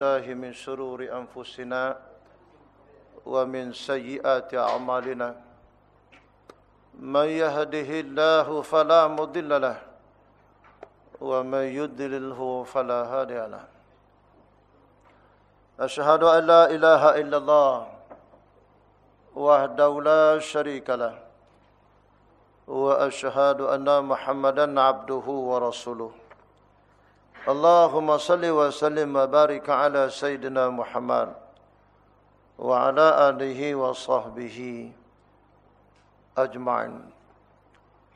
الله من شرور أنفسنا ومن سيئات أعمالنا. من يهده الله فلا مضل له ومن يضلله فلا هادي له. أشهد أن لا إله إلا الله وحده لا شريك له وأشهد أن محمدا عبده ورسوله. اللهم صل وسلم وبارك على سيدنا محمد وعلى آله وصحبه أجمعين.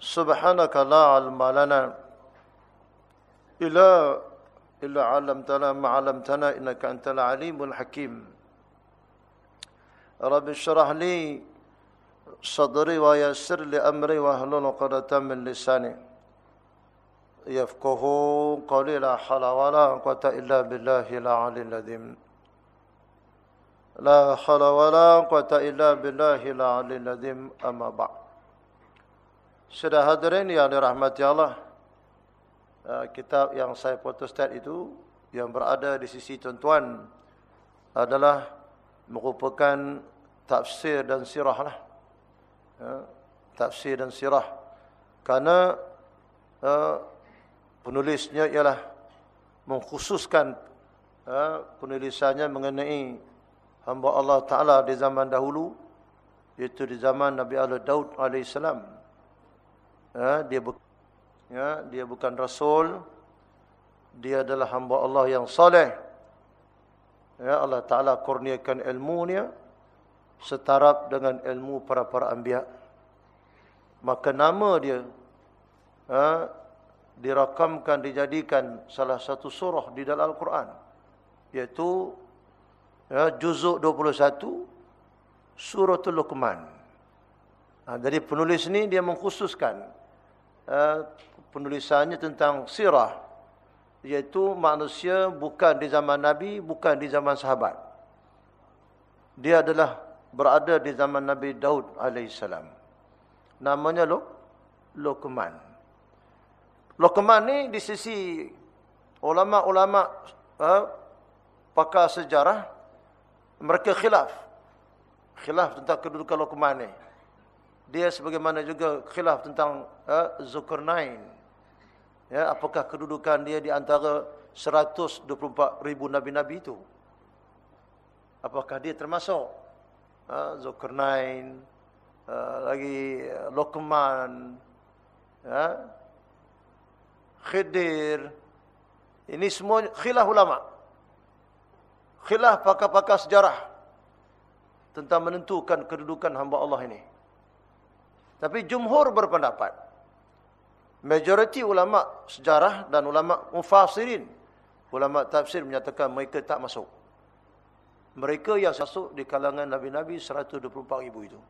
سبحانك لا علم لنا إلا إلا علمتنا ما علمتنا إنك أنت العليم الحكيم. رب اشرح لي صدري ويسر لي أمري واهلل عقدة من لساني. yafqahu qawli la hala wa la quwata illa billahi la'alil ladhim la hala wa la quwata illa billahi la'alil ladhim amma ba' Sudah hadirin yang dirahmati Allah eh, kitab yang saya potostat itu yang berada di sisi tuan-tuan adalah merupakan tafsir dan sirah lah. Eh, tafsir dan sirah. Karena. Eh, penulisnya ialah mengkhususkan uh, penulisannya mengenai hamba Allah Ta'ala di zaman dahulu iaitu di zaman Nabi Allah Daud AS uh, dia, bu ya, dia bukan Rasul dia adalah hamba Allah yang saleh ya, Allah Ta'ala kurniakan ilmunya setarap dengan ilmu para-para anbiya. Maka nama dia uh, dirakamkan dijadikan salah satu surah di dalam Al-Quran yaitu ya, juzuk 21 suratul Luqman. Ha, jadi penulis ni dia mengkhususkan uh, penulisannya tentang sirah yaitu manusia bukan di zaman Nabi, bukan di zaman sahabat. Dia adalah berada di zaman Nabi Daud alaihissalam. Namanya Luqman. Luqman ni di sisi ulama-ulama uh, pakar sejarah mereka khilaf. Khilaf tentang kedudukan Luqman ni. Dia sebagaimana juga khilaf tentang uh, Zulkarnain. Ya, apakah kedudukan dia di antara 124 ribu nabi-nabi itu? Apakah dia termasuk uh, Zulkarnain, uh, lagi Luqman, ya, Khidir. Ini semua khilaf ulama. Khilaf pakar-pakar sejarah. Tentang menentukan kedudukan hamba Allah ini. Tapi jumhur berpendapat. Majoriti ulama sejarah dan ulama mufasirin. Ulama tafsir menyatakan mereka tak masuk. Mereka yang masuk di kalangan Nabi-Nabi 124 ribu itu.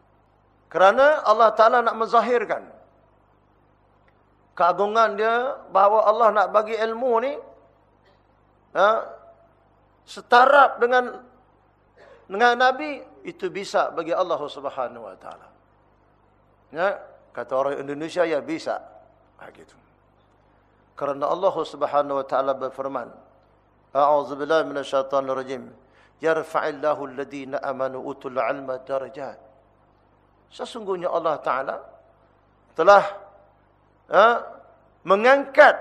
Kerana Allah Ta'ala nak menzahirkan keagungan dia bahawa Allah nak bagi ilmu ni ha, setarap dengan dengan Nabi itu bisa bagi Allah Subhanahu Wa Taala. Ya, kata orang Indonesia ya bisa. Ha, gitu. Karena Allah Subhanahu Wa Taala berfirman, A'udzubillahi minasyaitonirrajim. Yarfa'illahu alladhina amanu utul 'ilma darajat. Sesungguhnya Allah Taala telah ha, mengangkat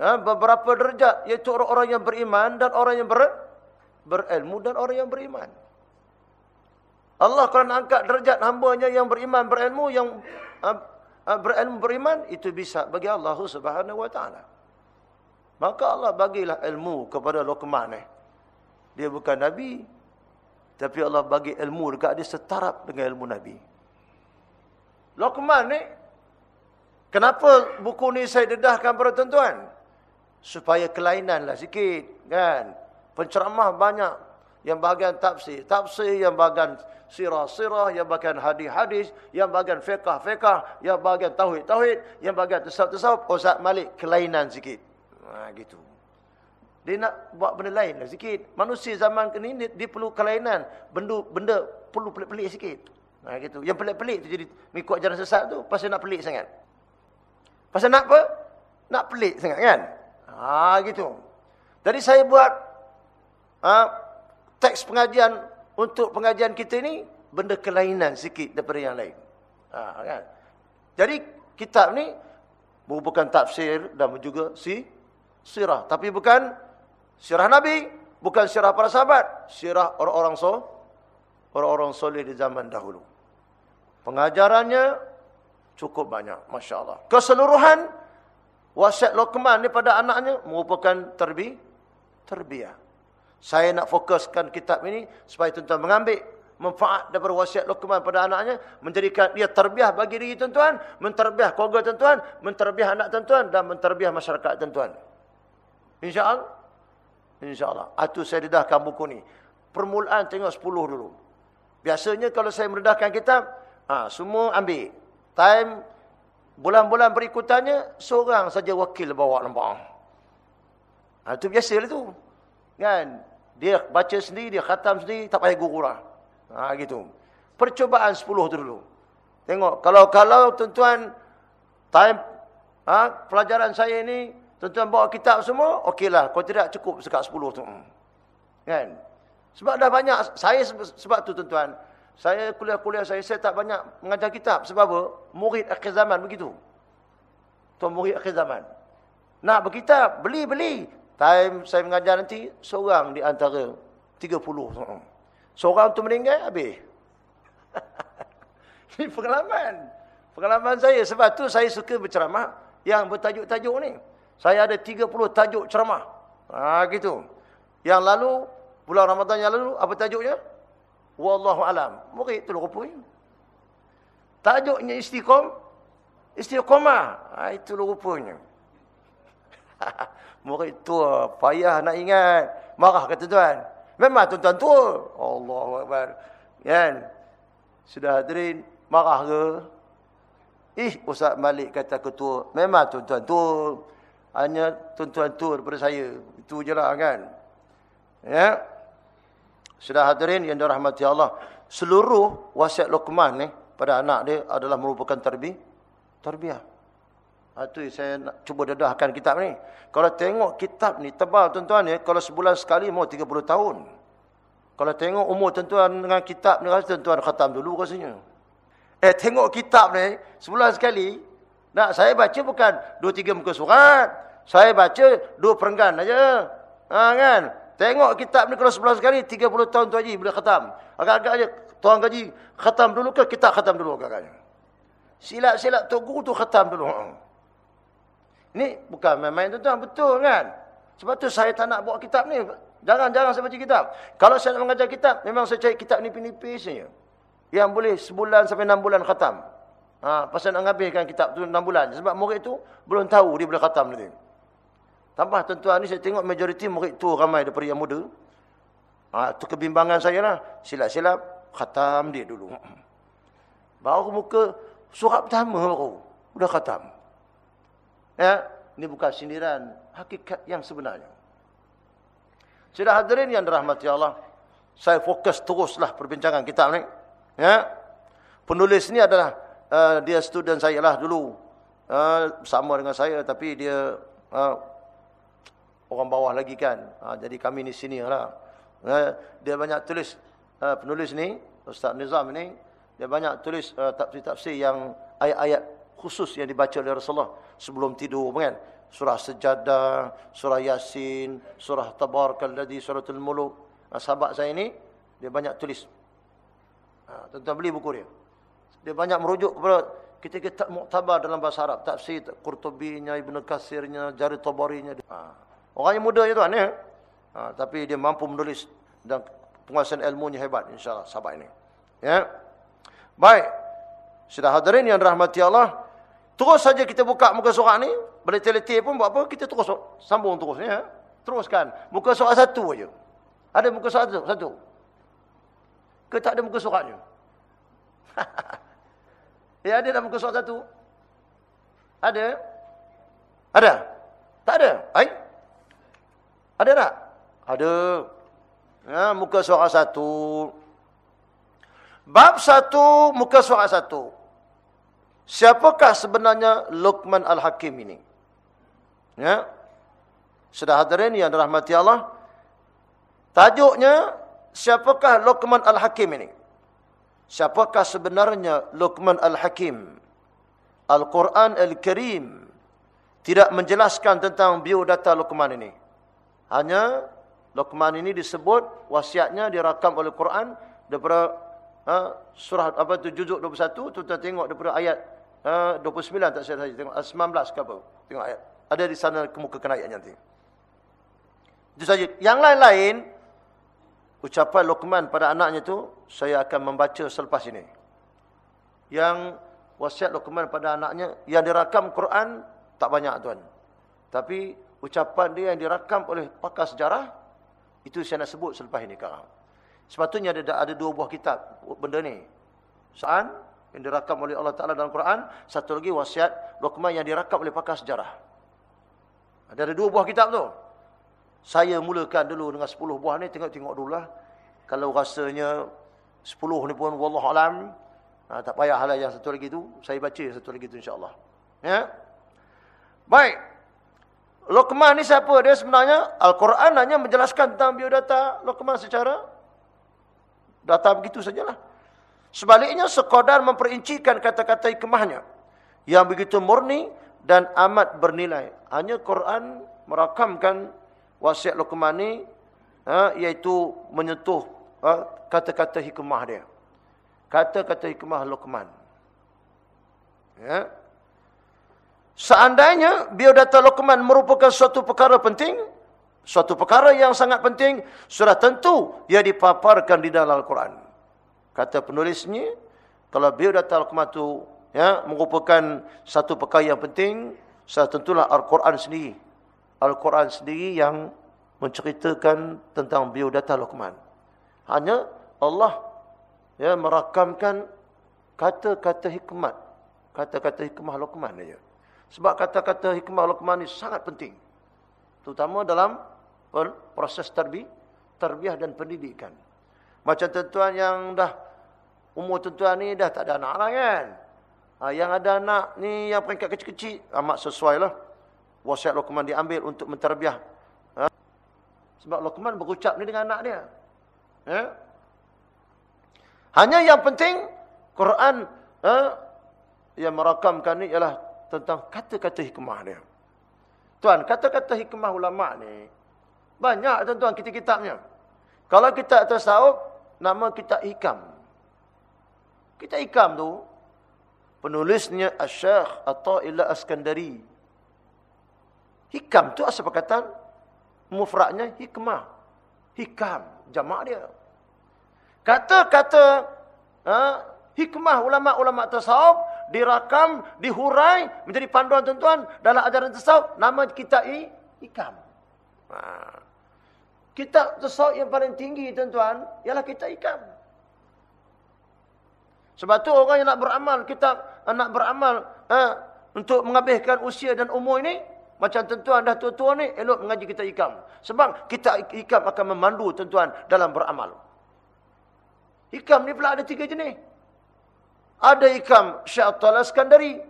ha, beberapa derajat iaitu orang-orang yang beriman dan orang yang ber, berilmu dan orang yang beriman. Allah kerana angkat derajat hamba-Nya yang beriman berilmu yang ha, ha, berilmu beriman itu bisa bagi Allah Subhanahu wa taala. Maka Allah bagilah ilmu kepada Luqman eh. Dia bukan nabi tapi Allah bagi ilmu dekat dia setarap dengan ilmu nabi. Luqman ni Kenapa buku ni saya dedahkan para tuan-tuan? Supaya kelainanlah sikit, kan? Penceramah banyak yang bahagian tafsir, tafsir yang bahagian sirah-sirah, yang bahagian hadis-hadis, yang bahagian fiqah-fiqah, yang bahagian tauhid-tauhid, yang bahagian tasawuf-tasawuf, Ustaz Malik kelainan sikit. Ha gitu. Dia nak buat benda lain lah sikit. Manusia zaman ini dia perlu kelainan, benda benda perlu pelik-pelik sikit. Ha gitu. Yang pelik-pelik tu jadi mengikut ajaran sesat tu pasal nak pelik sangat. Pasal nak apa? Nak pelik sangat kan? Ha gitu. Jadi saya buat uh, teks pengajian untuk pengajian kita ini benda kelainan sikit daripada yang lain. Ha, kan? Jadi kitab ni merupakan tafsir dan juga si sirah. Tapi bukan sirah Nabi. Bukan sirah para sahabat. Sirah orang-orang so, orang-orang soleh di zaman dahulu. Pengajarannya cukup banyak. Masya Allah. Keseluruhan wasiat Luqman ni pada anaknya merupakan terbi, terbiah. Saya nak fokuskan kitab ini supaya tuan-tuan mengambil manfaat daripada wasiat Luqman pada anaknya menjadikan dia terbiah bagi diri tuan-tuan, menterbiah keluarga tuan-tuan, menterbiah anak tuan-tuan dan menterbiah masyarakat tuan-tuan. Insya-Allah. Insya-Allah. Atu saya dedahkan buku ni. Permulaan tengok 10 dulu. Biasanya kalau saya mendedahkan kitab, ha, semua ambil. Time bulan-bulan berikutannya seorang saja wakil bawa nampak. Ha, itu biasalah tu. Kan? Dia baca sendiri, dia khatam sendiri, tak payah guru lah. Ha, gitu. Percobaan 10 tu dulu. Tengok, kalau-kalau tuan-tuan, time ha, pelajaran saya ni, tuan-tuan bawa kitab semua, okeylah. Kalau tidak cukup sekat 10 tu. Kan? Sebab dah banyak, saya sebab tu tuan-tuan, saya kuliah-kuliah saya, saya tak banyak mengajar kitab. Sebab apa? Murid akhir zaman begitu. Tuan murid akhir zaman. Nak berkitab, beli-beli. Time saya mengajar nanti, seorang di antara 30. Seorang tu meninggal, habis. Ini pengalaman. Pengalaman saya. Sebab tu saya suka berceramah yang bertajuk-tajuk ni. Saya ada 30 tajuk ceramah. Ha, gitu. Yang lalu, bulan Ramadan yang lalu, apa tajuknya? Wallahu'alam. Murid tu rupanya. Tajuknya istiqom. Istiqomah. Ha, itu rupanya. Murid tua, payah nak ingat. Marah kata tuan. Memang tuan-tuan tua. Allah Akbar. Kan? Sudah hadirin, marah ke? Ih, Ustaz Malik kata ketua. Memang tuan-tuan tua. Hanya tuan-tuan tua daripada saya. Itu je lah kan. Ya. Sudah hadirin yang dirahmati Allah. Seluruh wasiat Luqman ni pada anak dia adalah merupakan terbi terbiah. Itu ha, saya nak cuba dedahkan kitab ni. Kalau tengok kitab ni tebal tuan-tuan ya. Kalau sebulan sekali mau 30 tahun. Kalau tengok umur tuan-tuan dengan kitab ni. Rasa tuan-tuan khatam dulu rasanya. Eh tengok kitab ni. Sebulan sekali. Nak saya baca bukan 2-3 muka surat. Saya baca 2 perenggan aja. Ha kan. Tengok kitab ni kalau sebulan sekali. 30 tahun tu haji boleh khatam. Agak-agak aja. Tuan gaji khatam dulu ke kitab khatam dulu agak-agaknya. Silat-silat tu guru tu khatam dulu. Ni bukan main-main tuan-tuan, betul kan? Sebab tu saya tak nak bawa kitab ni. Jangan-jangan saya baca kitab. Kalau saya nak mengajar kitab, memang saya cari kitab nipis-nipis saja. Yang boleh sebulan sampai enam bulan khatam. Ha, pasal nak habiskan kitab tu enam bulan. Sebab murid tu belum tahu dia boleh khatam nanti. Tambah tuan-tuan ni saya tengok majoriti murid tu ramai daripada yang muda. Ha, tu kebimbangan saya lah. Silap-silap, khatam dia dulu. Baru muka surat pertama baru. Sudah khatam. Ya, ini bukan sindiran, hakikat yang sebenarnya. Sudah hadirin yang dirahmati Allah. Saya fokus teruslah perbincangan kita ni. Ya. Penulis ni adalah uh, dia student saya lah dulu. Uh, sama dengan saya tapi dia uh, orang bawah lagi kan. Uh, jadi kami ni sini lah. Uh, dia banyak tulis uh, penulis ni, Ustaz Nizam ni, dia banyak tulis tafsir-tafsir uh, yang ayat-ayat khusus yang dibaca oleh Rasulullah sebelum tidur kan surah sejadah surah yasin surah tabarakalladzi suratul muluk nah, sahabat saya ini dia banyak tulis ha, tuan-tuan beli buku dia dia banyak merujuk kepada kita kita muktabar dalam bahasa Arab tafsir Qurtubinya Ibnu Katsirnya Jari Tabarinya ha. Orang yang muda je tuan ya ha, tapi dia mampu menulis dan penguasaan ilmunya hebat insyaallah sahabat ini ya baik sudah hadirin yang rahmati Allah Terus saja kita buka muka surat ni, berletih-letih pun buat apa, kita terus sambung terus ya. Teruskan. Muka surat satu aja. Ada muka surat satu? satu. Ke tak ada muka suratnya? ya ada dalam muka surat satu? Ada? Ada? Tak ada? Hai? Ada tak? Ada. Ya, muka surat satu. Bab satu, muka surat satu. Siapakah sebenarnya Luqman Al-Hakim ini? Ya. Sudah hadirin yang dirahmati Allah. Tajuknya, siapakah Luqman Al-Hakim ini? Siapakah sebenarnya Luqman Al-Hakim? Al-Quran Al-Karim tidak menjelaskan tentang biodata Luqman ini. Hanya Luqman ini disebut wasiatnya dirakam oleh Quran daripada ha, surah apa tu juzuk 21 tu kita tengok daripada ayat ha, 29 tak saya tengok 19 ke apa. Tengok ayat. Ada di sana kemuka kena ayat nanti. Itu saja. Yang lain-lain ucapan Luqman pada anaknya tu saya akan membaca selepas ini. Yang wasiat Luqman pada anaknya yang dirakam Quran tak banyak tuan. Tapi ucapan dia yang dirakam oleh pakar sejarah itu saya nak sebut selepas ini sekarang. Sepatutnya ada ada dua buah kitab benda ni. Sa'an yang dirakam oleh Allah Taala dalam Quran, satu lagi wasiat Luqman yang dirakam oleh pakar sejarah. Ada ada dua buah kitab tu. Saya mulakan dulu dengan 10 buah ni tengok-tengok dululah. Kalau rasanya 10 ni pun wallahu alam Ha, tak payahlah yang satu lagi tu. Saya baca satu lagi tu insyaAllah. Ya. Baik. Luqman ni siapa dia sebenarnya? Al-Quran hanya menjelaskan tentang biodata Luqman secara data begitu sajalah. Sebaliknya sekadar memperincikan kata-kata hikmahnya. Yang begitu murni dan amat bernilai. Hanya Quran merakamkan wasiat Luqman ni. Ha, iaitu menyentuh ha, kata-kata ha, hikmah dia kata-kata hikmah Luqman. Ya. Seandainya biodata Luqman merupakan suatu perkara penting, suatu perkara yang sangat penting, sudah tentu ia dipaparkan di dalam Al-Quran. Kata penulisnya, kalau biodata Luqman itu ya, merupakan satu perkara yang penting, sudah tentulah Al-Quran sendiri. Al-Quran sendiri yang menceritakan tentang biodata Luqman. Hanya Allah ya merakamkan kata-kata hikmat kata-kata hikmah Luqman saja sebab kata-kata hikmah Luqman ini sangat penting. Terutama dalam proses terbi terbiah dan pendidikan. Macam tuan yang dah umur tuan ni dah tak ada anak lah kan? Ha, yang ada anak ni yang peringkat kecil-kecil amat sesuai lah. Wasiat Luqman diambil untuk menterbiah. Ha? sebab Luqman berucap ni dengan anak dia. Ya hanya yang penting Quran eh, yang merakamkan ni ialah tentang kata-kata hikmah dia. Tuan, kata-kata hikmah ulama ni banyak tuan-tuan kitab-kitabnya. Kalau kita tasawuf nama kita hikam. Kita hikam tu penulisnya Asy-Syaikh Athaillah Askandari. Hikam tu asal perkataan mufradnya hikmah. Hikam jamak dia. Kata-kata ha, hikmah ulama-ulama tasawuf dirakam, dihurai menjadi panduan tuan-tuan dalam ajaran tasawuf nama kita i hikam. Ha. Kitab tasawuf yang paling tinggi tuan-tuan ialah kita hikam. Sebab tu orang yang nak beramal kitab nak beramal ha, untuk menghabiskan usia dan umur ini macam tuan-tuan dah tua-tua ni elok mengaji kita hikam. Sebab kita hikam akan memandu tuan-tuan dalam beramal. Hikam ni pula ada tiga jenis. Ada hikam Syaitul Askandari.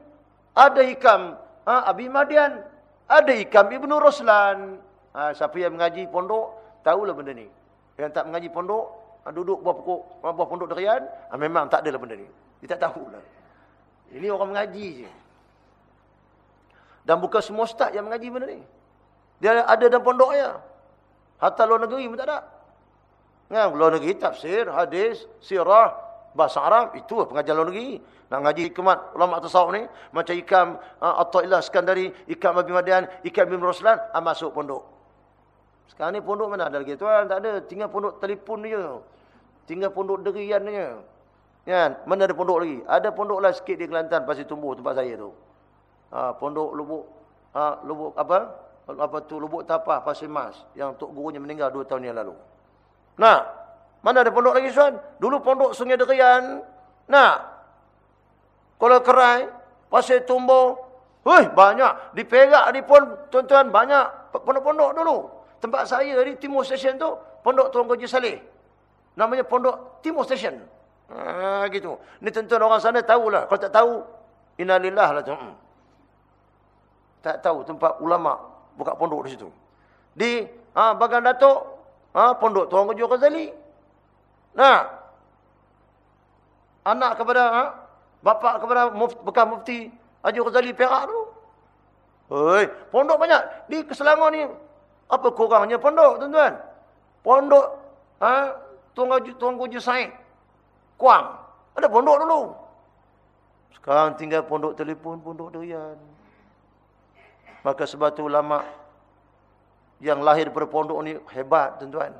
Ada hikam ha, Abi Madian. Ada hikam Ibnu Roslan. Ha, siapa yang mengaji pondok, tahulah benda ni. Yang tak mengaji pondok, ha, duduk buah pokok, ha, buah pondok derian, ha, memang tak adalah benda ni. Dia tak tahulah. Ini orang mengaji je. Dan bukan semua ustaz yang mengaji benda ni. Dia ada dalam pondoknya. Hatta luar negeri pun tak ada. Kan luar negeri tafsir, hadis, sirah, bahasa Arab itu pengajian luar negeri. Nak ngaji hikmat ulama tasawuf ni macam Ikam uh, Athaillah Skandari, Ikam Abi Madian, Ikam bin Ruslan uh, masuk pondok. Sekarang ni pondok mana ada lagi tuan? Tak ada, tinggal pondok telefon dia. Tinggal pondok derian dia. Kan? Mana ada pondok lagi? Ada pondok lah sikit di Kelantan pasti tumbuh tempat saya tu. Ha, pondok lubuk ha, lubuk apa? Apa tu lubuk tapah pasir mas yang tok gurunya meninggal 2 tahun yang lalu. Nah, mana ada pondok lagi tuan? Dulu pondok Sungai Derian. Nah, kalau kerai, pasir tumbuh. Hui, banyak. Di Perak ni pun, tuan-tuan, banyak pondok-pondok dulu. Tempat saya di Timur Station tu, pondok Tuan Goji Saleh. Namanya pondok Timur Station. Ha, gitu. Ni tuan-tuan orang sana tahulah. Kalau tak tahu, inalillah lah tu. Hmm. Tak tahu tempat ulama buka pondok di situ. Di ha, Bagan Datuk, Ha, pondok Tuan Guru Ghazali. Nah. Anak kepada ha? bapa kepada mufti, bekas mufti Haji Ghazali Perak tu. Hei, pondok banyak. Di Selangor ni apa kurangnya pondok, tuan-tuan? Pondok ha, Tuan Guru Said. Kuang. Ada pondok dulu. Sekarang tinggal pondok telefon, pondok doyan. Maka sebab tu ulama yang lahir daripada pondok ni hebat tuan-tuan.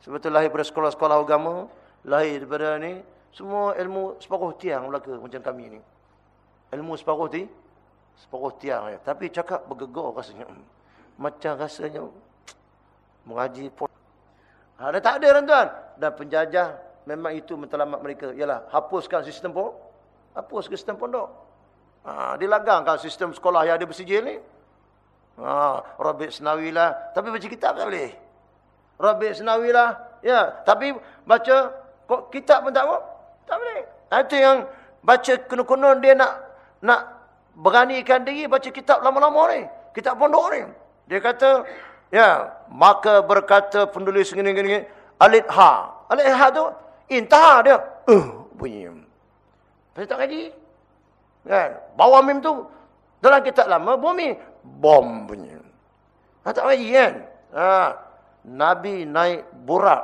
Sebab tu lahir daripada sekolah-sekolah agama, lahir daripada ni semua ilmu separuh tiang belaka macam kami ni. Ilmu separuh ti separuh tiang ya. Tapi cakap bergegar rasanya. Macam rasanya mengaji. Ada ha, tak ada tuan-tuan. Dan penjajah memang itu mentelamat mereka. Yalah, hapuskan sistem pun. Hapus sistem pondok. Ha, dilagangkan sistem sekolah yang ada bersijil ni. Ha, Rabi' Senawi lah. Tapi baca kitab tak boleh. Rabi' Senawi lah. Ya, tapi baca kok kitab pun tak boleh. Tak boleh. Itu yang baca kuno-kuno dia nak nak beranikan diri baca kitab lama-lama ni. Kitab pondok ni. Dia kata, ya, maka berkata penulis gini-gini, alit ha. Alit ha tu, intah dia. Uh, bunyi. Pasal tak kaji. Kan? Bawa mim tu, dalam kitab lama, bumi bom punya. Ha, tak lagi kan? Ha, Nabi naik burak.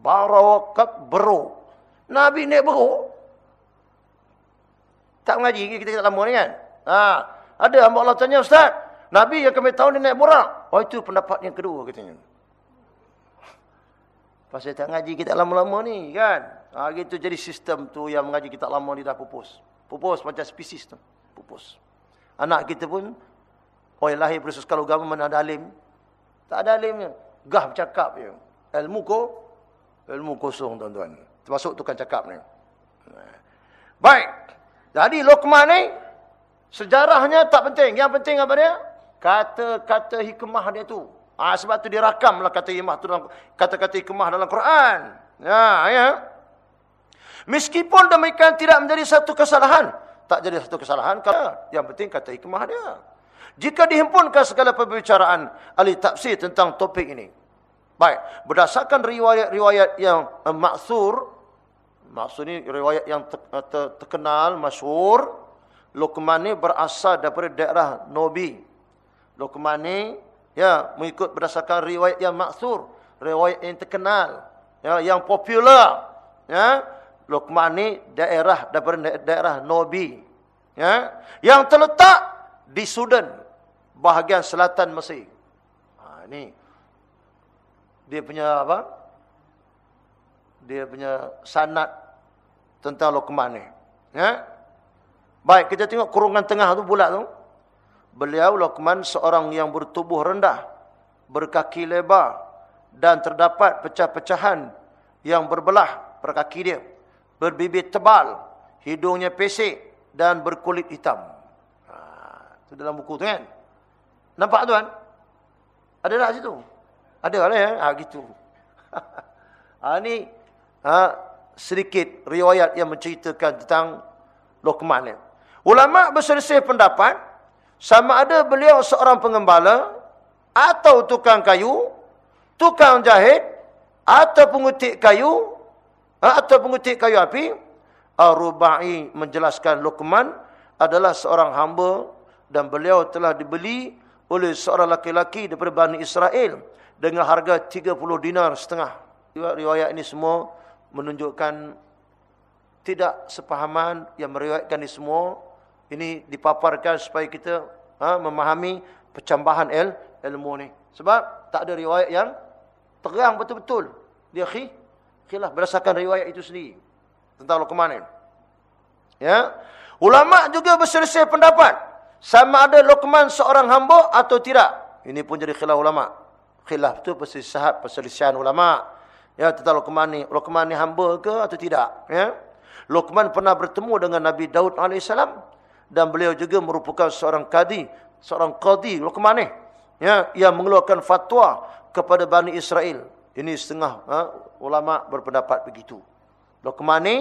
Barakat beru. Nabi naik beru. Tak mengaji kita tak lama ni kan? Ha, ada hamba Allah tanya, Ustaz, Nabi yang kami tahu ni naik burak. Oh itu pendapat yang kedua katanya. Pasal tak ngaji kita lama-lama ni kan? Ha, gitu jadi sistem tu yang mengaji kita lama ni dah pupus. Pupus macam spesies tu. Pupus. Anak kita pun Orang lahir bersusun kalau agama mana ada alim. Tak ada alimnya. Gah bercakap je. Ilmu ko, ilmu kosong tuan-tuan. Termasuk tukang cakap ni. Baik. Jadi Luqman ni, sejarahnya tak penting. Yang penting apa dia? Kata-kata hikmah dia tu. Ha, sebab tu dia rakam lah kata hikmah tu dalam kata-kata hikmah dalam Quran. Ya, ya. Meskipun demikian tidak menjadi satu kesalahan. Tak jadi satu kesalahan. Yang penting kata hikmah dia. Jika dihimpunkan segala pembicaraan ahli tafsir tentang topik ini. Baik, berdasarkan riwayat-riwayat yang uh, maksur, maksud ini riwayat yang ter, uh, ter, terkenal, masyur, Luqman ini berasal daripada daerah Nobi. Luqman ini ya, mengikut berdasarkan riwayat yang maksur, riwayat yang terkenal, ya, yang popular. Ya, Luqman ini daerah daripada daerah Nobi. Ya, yang terletak di Sudan bahagian selatan Mesir. Ha, ini dia punya apa? Dia punya sanad tentang Luqman ni. Ya? Baik, kita tengok kurungan tengah tu bulat tu. Beliau Luqman seorang yang bertubuh rendah, berkaki lebar dan terdapat pecah-pecahan yang berbelah pada kaki dia. Berbibir tebal, hidungnya pesek dan berkulit hitam. Itu dalam buku tu kan? Nampak tuan? Ada tak situ? Ada lah ya. Ha, gitu. ha, ni ha, sedikit riwayat yang menceritakan tentang Luqman ni. Ulama berselisih pendapat sama ada beliau seorang pengembala atau tukang kayu, tukang jahit atau pengutik kayu ha, atau pengutik kayu api. Ar-Rubai menjelaskan Luqman adalah seorang hamba dan beliau telah dibeli oleh seorang laki-laki daripada Bani Israel dengan harga 30 dinar setengah. Riwayat ini semua menunjukkan tidak sepahaman yang meriwayatkan ini semua. Ini dipaparkan supaya kita ha, memahami pencambahan il, ilmu ni. Sebab tak ada riwayat yang terang betul-betul. Dia khi, khilaf berdasarkan riwayat itu sendiri. Tentang Luqman ini. Ya. Ulama juga berselisih pendapat sama ada Luqman seorang hamba atau tidak. Ini pun jadi khilaf ulama. Khilaf tu perselisihan perselisihan ulama. Ya tentang Luqman ni, Luqman ni hamba ke atau tidak, ya. Luqman pernah bertemu dengan Nabi Daud alaihissalam dan beliau juga merupakan seorang kadi, seorang qadi Luqman ni. Ya, yang mengeluarkan fatwa kepada Bani Israel. Ini setengah ha, ulama berpendapat begitu. Luqman ni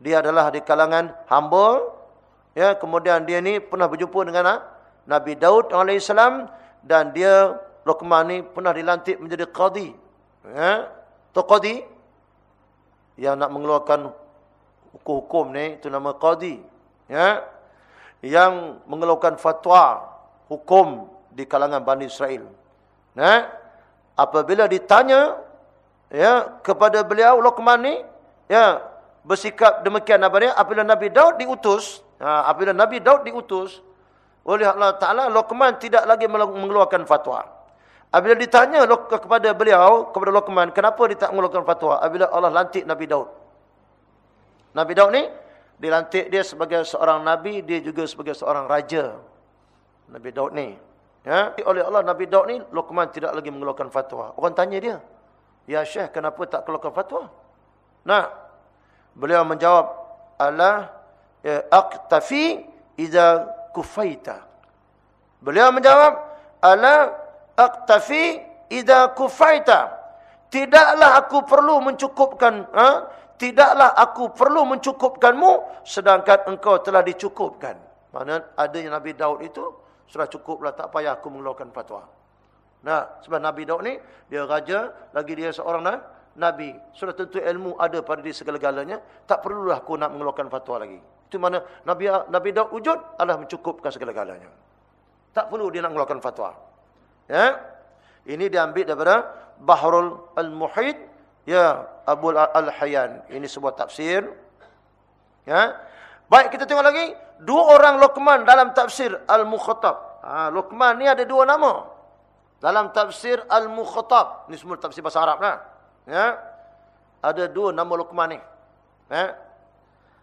dia adalah di kalangan hamba Ya, kemudian dia ni pernah berjumpa dengan ha, Nabi Daud alaihissalam dan dia Luqman ni pernah dilantik menjadi qadi Ya, tu qadi yang nak mengeluarkan hukum-hukum ni itu nama qadi. Ya. Yang mengeluarkan fatwa hukum di kalangan Bani Israel. Ya. Apabila ditanya ya kepada beliau Luqman ni ya bersikap demikian apabila Nabi Daud diutus ha, apabila Nabi Daud diutus oleh Allah Taala Luqman tidak lagi mengeluarkan fatwa. Apabila ditanya kepada beliau kepada Luqman kenapa dia tak mengeluarkan fatwa? Apabila Allah lantik Nabi Daud. Nabi Daud ni dilantik dia sebagai seorang nabi dia juga sebagai seorang raja. Nabi Daud ni. Ya? Oleh Allah Nabi Daud ni Luqman tidak lagi mengeluarkan fatwa. Orang tanya dia ya syekh kenapa tak keluarkan fatwa? Nah Beliau menjawab, Allah ya, aqtafi idza kufaita. Beliau menjawab, Allah aqtafi idza kufaita. Tidaklah aku perlu mencukupkan, ha? tidaklah aku perlu mencukupkanmu sedangkan engkau telah dicukupkan. Mana adanya Nabi Daud itu sudah cukuplah tak payah aku mengeluarkan fatwa. Nah, sebab Nabi Daud ni dia raja, lagi dia seorang nah, Nabi. Sudah tentu ilmu ada pada diri segala-galanya. Tak perlulah aku nak mengeluarkan fatwa lagi. Itu mana Nabi Nabi Daud wujud adalah mencukupkan segala-galanya. Tak perlu dia nak mengeluarkan fatwa. Ya. Ini diambil daripada Bahrul Al-Muhid ya Abu Al-Hayyan. Ini sebuah tafsir. Ya. Baik kita tengok lagi dua orang Luqman dalam tafsir Al-Mukhatab. Ha, Luqman ni ada dua nama. Dalam tafsir Al-Mukhatab. Ini semua tafsir bahasa Arab lah. Ya. Ada dua nama Luqman ni. Ya.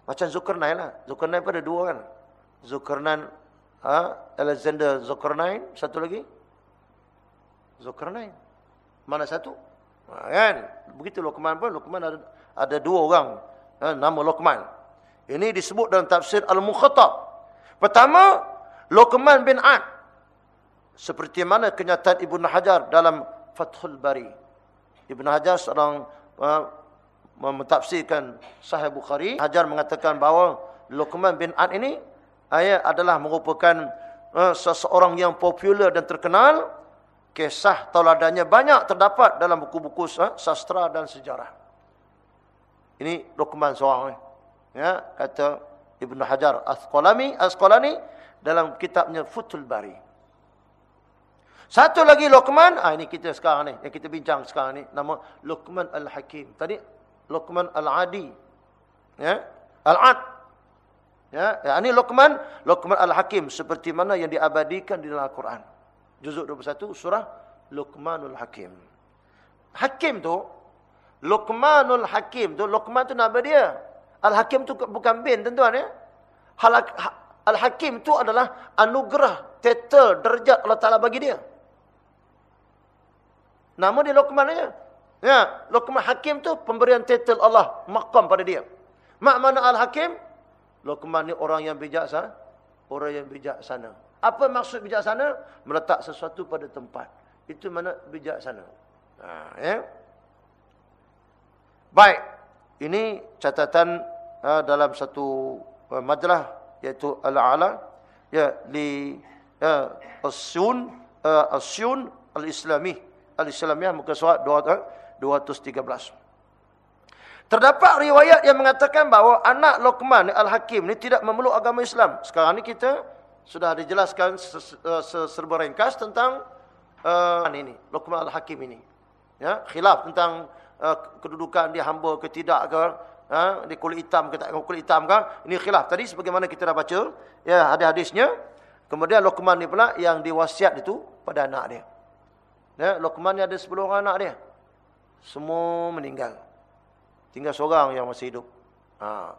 Macam Zulkarnain lah. Zulkarnain pun ada dua kan. Zulkarnain ha? Alexander Zulkarnain, satu lagi. Zulkarnain. Mana satu? Ha, kan? Begitu Luqman pun Luqman ada ada dua orang ha, nama Luqman. Ini disebut dalam tafsir Al-Mukhatab. Pertama, Luqman bin Ad. Seperti mana kenyataan Ibnu Hajar dalam Fathul Bari. Ibn Hajar seorang uh, mentafsirkan Sahih Bukhari. Hajar mengatakan bahawa Luqman bin Ad ini ayat adalah merupakan uh, seseorang yang popular dan terkenal. Kisah tauladannya banyak terdapat dalam buku-buku uh, sastra dan sejarah. Ini Luqman seorang. Ya, kata Ibn Hajar Asqalani, Asqalani dalam kitabnya Futul Bari. Satu lagi Luqman, ah ini kita sekarang ni, yang kita bincang sekarang ni, nama Luqman Al-Hakim. Tadi Luqman Al-Adi. Ya? Al-Ad. Ya, ya ini Luqman, Luqman Al-Hakim seperti mana yang diabadikan di dalam Al-Quran. Juzuk 21 surah Luqmanul Hakim. Hakim tu Luqmanul Hakim tu Luqman tu nama dia. Al-Hakim tu bukan bin tuan-tuan ya. Al-Hakim tu adalah anugerah, title, derajat Allah Taala bagi dia. Nama dia Luqman aja. Ya, Luqman Hakim tu pemberian titel Allah makam pada dia. Mak mana Al-Hakim? Luqman ni orang yang bijaksana, orang yang bijaksana. Apa maksud bijaksana? Meletak sesuatu pada tempat. Itu mana bijaksana. Ha, ya. Baik. Ini catatan uh, dalam satu uh, majalah iaitu Al-A'la ya li ya Asyun uh, Asyun Al-Islami Al-Islamiyah muka surat 213. Terdapat riwayat yang mengatakan bahawa anak Luqman Al-Hakim ni tidak memeluk agama Islam. Sekarang ni kita sudah dijelaskan eh, serba ringkas tentang uh, ini, Luqman Al-Hakim ini. Ya, khilaf tentang uh, kedudukan dia hamba ke tidak ke, uh, di kulit hitam ke tak kulit hitam ke. Ini khilaf. Tadi sebagaimana kita dah baca, ya ada hadisnya. Kemudian Luqman ni pula yang diwasiat itu pada anak dia. Ya, Luqman ni ada 10 orang anak dia. Semua meninggal. Tinggal seorang yang masih hidup. Ha.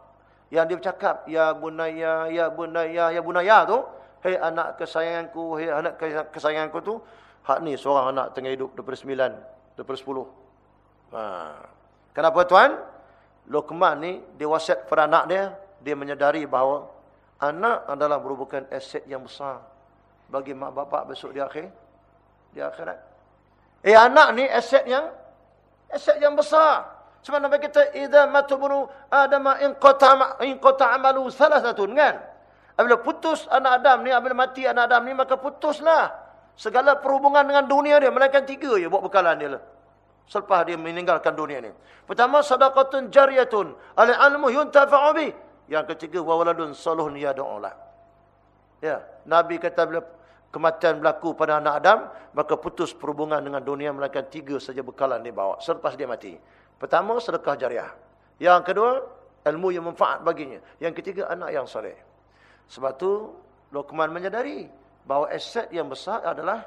Yang dia bercakap, Ya bunaya, Ya bunaya, Ya bunaya tu. Hei anak kesayanganku, hei anak kesayanganku tu. Hak ni seorang anak tengah hidup daripada sembilan, daripada sepuluh. Ha. Kenapa tuan? Luqman ni, dia wasiat pada anak dia. Dia menyadari bahawa anak adalah merupakan aset yang besar. Bagi mak bapak besok di akhir. Di akhirat. Eh anak ni aset yang aset yang besar. Sebab Nabi kita idza matubunu adama in qata in qata amalu salasatun kan. Apabila putus anak Adam ni, apabila mati anak Adam ni maka putuslah segala perhubungan dengan dunia dia melainkan tiga je buat bekalan dia lah. Selepas dia meninggalkan dunia ini. Pertama, sadaqatun jariyatun. Al-ilmu yuntafa'u bih. Yang ketiga, wawaladun saluhun yadu'ulah. Ya, Nabi kata bila kematian berlaku pada anak Adam, maka putus perhubungan dengan dunia melainkan tiga saja bekalan dia bawa selepas dia mati. Pertama, sedekah jariah. Yang kedua, ilmu yang manfaat baginya. Yang ketiga, anak yang soleh. Sebab tu Luqman menyadari bahawa aset yang besar adalah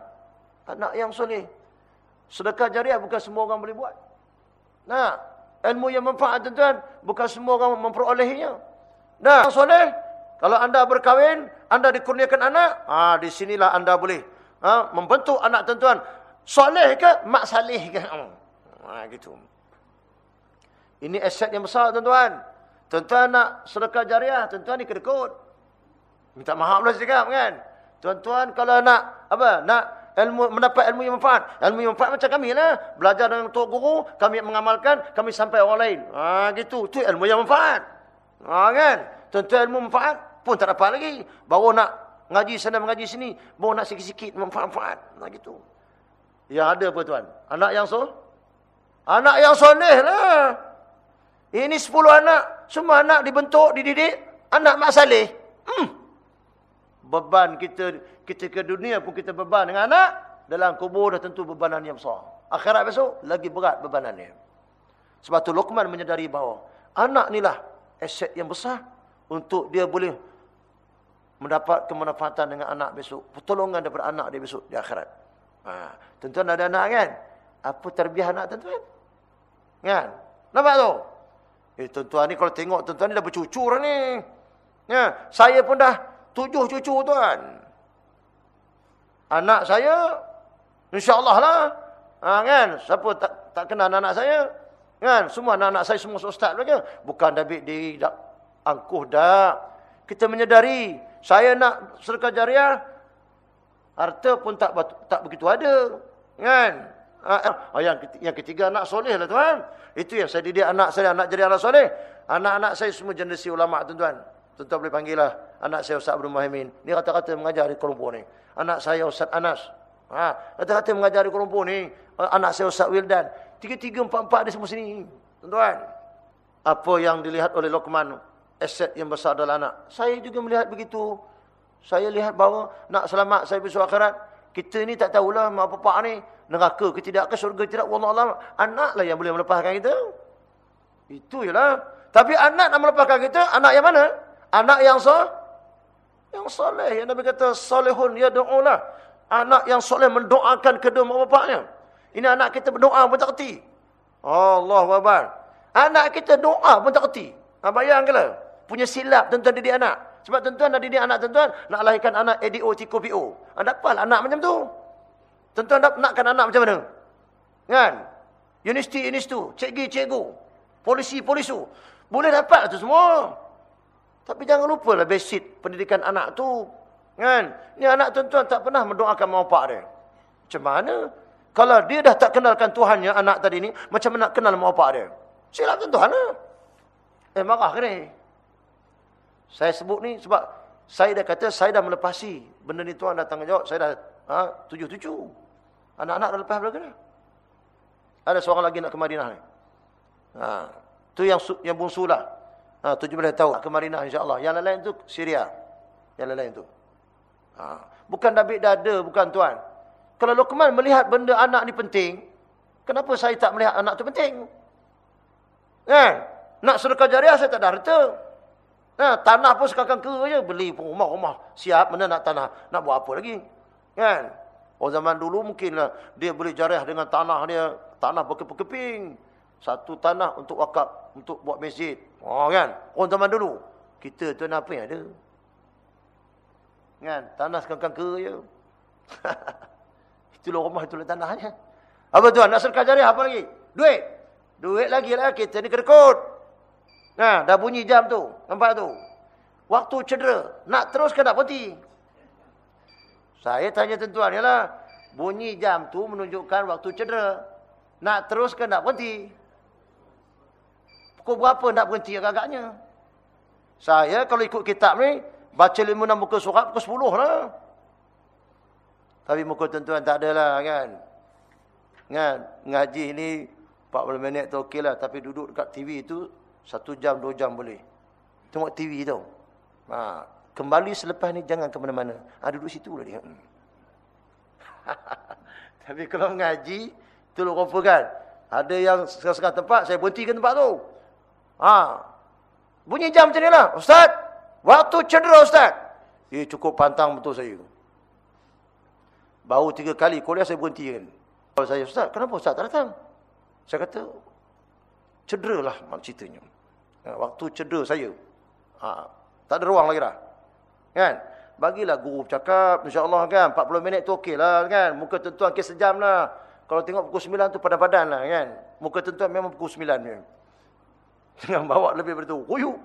anak yang soleh. Sedekah jariah bukan semua orang boleh buat. Nah, ilmu yang manfaat tuan-tuan, bukan semua orang memperolehinya. Nah, soleh, kalau anda berkahwin, anda dikurniakan anak, ah di sinilah anda boleh ha, membentuk anak tuan-tuan. Soleh ke, mak saleh ke? Ha, gitu. Ini aset yang besar tuan-tuan. Tuan-tuan nak sedekah jariah, tuan-tuan ni kedekut. Minta maaf lah cakap kan. Tuan-tuan kalau nak, apa, nak ilmu mendapat ilmu yang manfaat. Ilmu yang manfaat macam kami lah. Belajar dengan tok guru, kami mengamalkan, kami sampai orang lain. Ha gitu. Tu ilmu yang manfaat. Ha kan? Tentu ilmu manfaat pun tak dapat lagi. Baru nak ngaji sana mengaji sini, baru nak sikit-sikit manfaat-manfaat. Ha gitu. Yang ada apa tuan? Anak yang so? Anak yang soleh lah. Ini 10 anak, semua anak dibentuk, dididik, anak mak saleh. Hmm. Beban kita kita ke dunia pun kita beban dengan anak, dalam kubur dah tentu bebanan yang besar. Akhirat besok, lagi berat bebanannya. Sebab tu Luqman menyadari bahawa, anak inilah aset yang besar untuk dia boleh mendapat kemanfaatan dengan anak besok. Pertolongan daripada anak dia besok di akhirat. Ha, tuan-tuan ada anak kan? Apa terbiah anak tuan-tuan? Kan? Nampak tu? Eh tuan-tuan ni kalau tengok tuan-tuan ni dah bercucur ni. Ya, saya pun dah tujuh cucu tuan. Anak saya, insyaAllah lah. Ha, kan? Siapa tak, tak kenal anak, -anak saya? Kan? Semua anak-anak saya semua ustaz saja. Bukan David di dak, angkuh dah. Kita menyedari, saya nak sedekah jariah, harta pun tak tak begitu ada. Kan? Ha, yang, ketiga, yang ketiga anak soleh lah tuan. Itu yang saya didik anak saya, anak jadi anak soleh. Anak-anak saya semua generasi ulama' tuan-tuan. Tuan-tuan boleh panggil lah. Anak saya Ustaz Abdul Muhammad. Ni kata-kata mengajar di Lumpur ni anak saya Ustaz Anas. Ha, kata-kata mengajar di Lumpur ni, anak saya Ustaz Wildan. Tiga-tiga, empat-empat dia semua sini. Tuan-tuan. Apa yang dilihat oleh Luqman, aset yang besar adalah anak. Saya juga melihat begitu. Saya lihat bahawa nak selamat saya besok akhirat. Kita ni tak tahulah mak bapak ni neraka ke tidak ke syurga tidak wallah alam. Anaklah yang boleh melepaskan kita. Itu ialah. Tapi anak nak melepaskan kita, anak yang mana? Anak yang sah yang soleh. Yang Nabi kata, solehun ya do'ulah. Anak yang soleh mendoakan kedua mak bapaknya. Ini anak kita berdoa pun tak kerti. Allah wabar. Anak kita doa pun tak kerti. Ha, bayangkanlah. Punya silap tuan-tuan didik anak. Sebab tuan-tuan nak didik anak tuan-tuan, nak lahirkan anak ADO, TIKO, PO. Ha, dapat anak macam tu. Tuan-tuan nakkan anak macam mana? Kan? Universiti, universiti. Cikgu, cikgu. Polisi, polisu. Boleh dapat tu semua. Tapi jangan lupa lah basic pendidikan anak tu. Kan? Ni anak tuan-tuan tak pernah mendoakan mak bapak dia. Macam mana? Kalau dia dah tak kenalkan Tuhannya anak tadi ni, macam mana nak kenal mak bapak dia? Silap tuan-tuan lah. Eh marah ke ni? Saya sebut ni sebab saya dah kata saya dah melepasi benda ni tuan dah tanggungjawab. Saya dah ha, tujuh-tujuh. Anak-anak dah lepas belakang dah. Ada seorang lagi nak ke Madinah ni. Ha, tu yang yang bungsu lah. Ha, 17 tahun ke Marinah insyaAllah. Yang lain-lain tu Syria. Yang lain-lain tu. Ha. Bukan David dah ada, bukan tuan. Kalau Luqman melihat benda anak ni penting, kenapa saya tak melihat anak tu penting? Kan? Nak sedekah jariah saya tak ada harta. Nah, tanah pun sekarang ke je. Beli pun rumah-rumah. Siap mana nak tanah. Nak buat apa lagi? Kan? Oh zaman dulu mungkinlah dia boleh jariah dengan tanah dia. Tanah berkeping-keping. Satu tanah untuk wakaf. Untuk buat masjid. Oh kan? Orang zaman dulu. Kita tu apa yang ada? Kan? Tanah sekangkang ke je. itulah rumah, itulah tanahnya. Apa tuan? Nak serkar jari apa lagi? Duit. Duit lagi lah. Kita ni kedekut. Nah, dah bunyi jam tu. Nampak tu? Waktu cedera. Nak terus ke nak berhenti? Saya tanya tuan-tuan. Yalah. Bunyi jam tu menunjukkan waktu cedera. Nak terus ke nak berhenti? Pukul berapa nak berhenti agak-agaknya? Saya kalau ikut kitab ni, baca lima enam muka surat, pukul sepuluh lah. Tapi muka tuan-tuan tak adalah kan. Kan? Ngaji ni 40 minit tu okey lah. Tapi duduk dekat TV tu, satu jam, dua jam boleh. Tengok TV tu. Ha. Kembali selepas ni jangan ke mana-mana. Ha, duduk situ lah dia. Hmm. Tapi kalau ngaji, tu lu rupa kan. Ada yang setengah-setengah tempat, saya berhenti ke tempat tu. Ha. Bunyi jam macam ni lah. Ustaz, waktu cedera Ustaz. Eh, cukup pantang betul saya. Baru tiga kali kuliah saya berhenti kan. Kalau saya, Ustaz, kenapa Ustaz tak datang? Saya kata, cedera lah ceritanya. Ha, waktu cedera saya. Ha, tak ada ruang lagi dah. Kan? Bagilah guru bercakap, insyaAllah kan. 40 minit tu okey lah kan. Muka tentuan kes sejam lah. Kalau tengok pukul 9 tu padan-padan lah kan. Muka tentuan memang pukul 9 ni. Jangan bawa lebih daripada tu. Huyuk.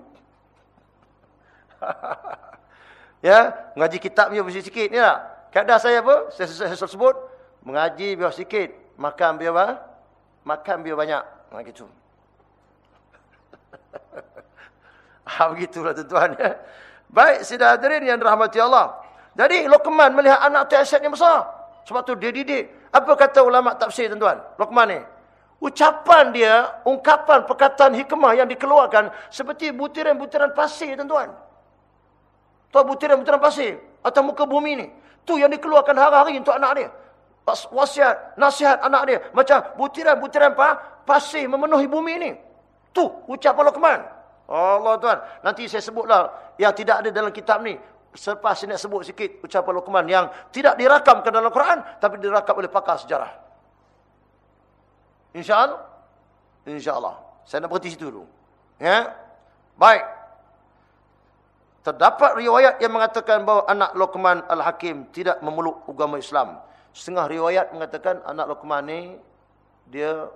ya, ngaji kitab biar bersih sikit ni lah. Kadang saya apa? Saya, saya, saya sebut. Mengaji biar sikit. Makan biar apa? Makan biar banyak. Ha, gitu. Ha, begitulah tuan-tuan. Ya. Baik, sidang hadirin yang rahmati Allah. Jadi, Luqman melihat anak tu aset yang besar. Sebab tu dia didik. Apa kata ulama tafsir tuan-tuan? Luqman ni. Ucapan dia, ungkapan perkataan hikmah yang dikeluarkan seperti butiran-butiran pasir tuan-tuan. Tahu butiran-butiran pasir atau muka bumi ni. Tu yang dikeluarkan hari-hari untuk anak dia wasiat, nasihat anak dia. Macam butiran-butiran? Pasir memenuhi bumi ini. Tu ucapan Luqman. Allah Tuhan. Nanti saya sebutlah yang tidak ada dalam kitab ni. Selepas saya nak sebut sikit ucapan Luqman yang tidak dirakamkan dalam Quran. Tapi dirakam oleh pakar sejarah. InsyaAllah. InsyaAllah. Saya nak berhenti situ dulu. Ya. Baik. Terdapat riwayat yang mengatakan bahawa anak Luqman Al-Hakim tidak memeluk agama Islam. Setengah riwayat mengatakan anak Luqman ni dia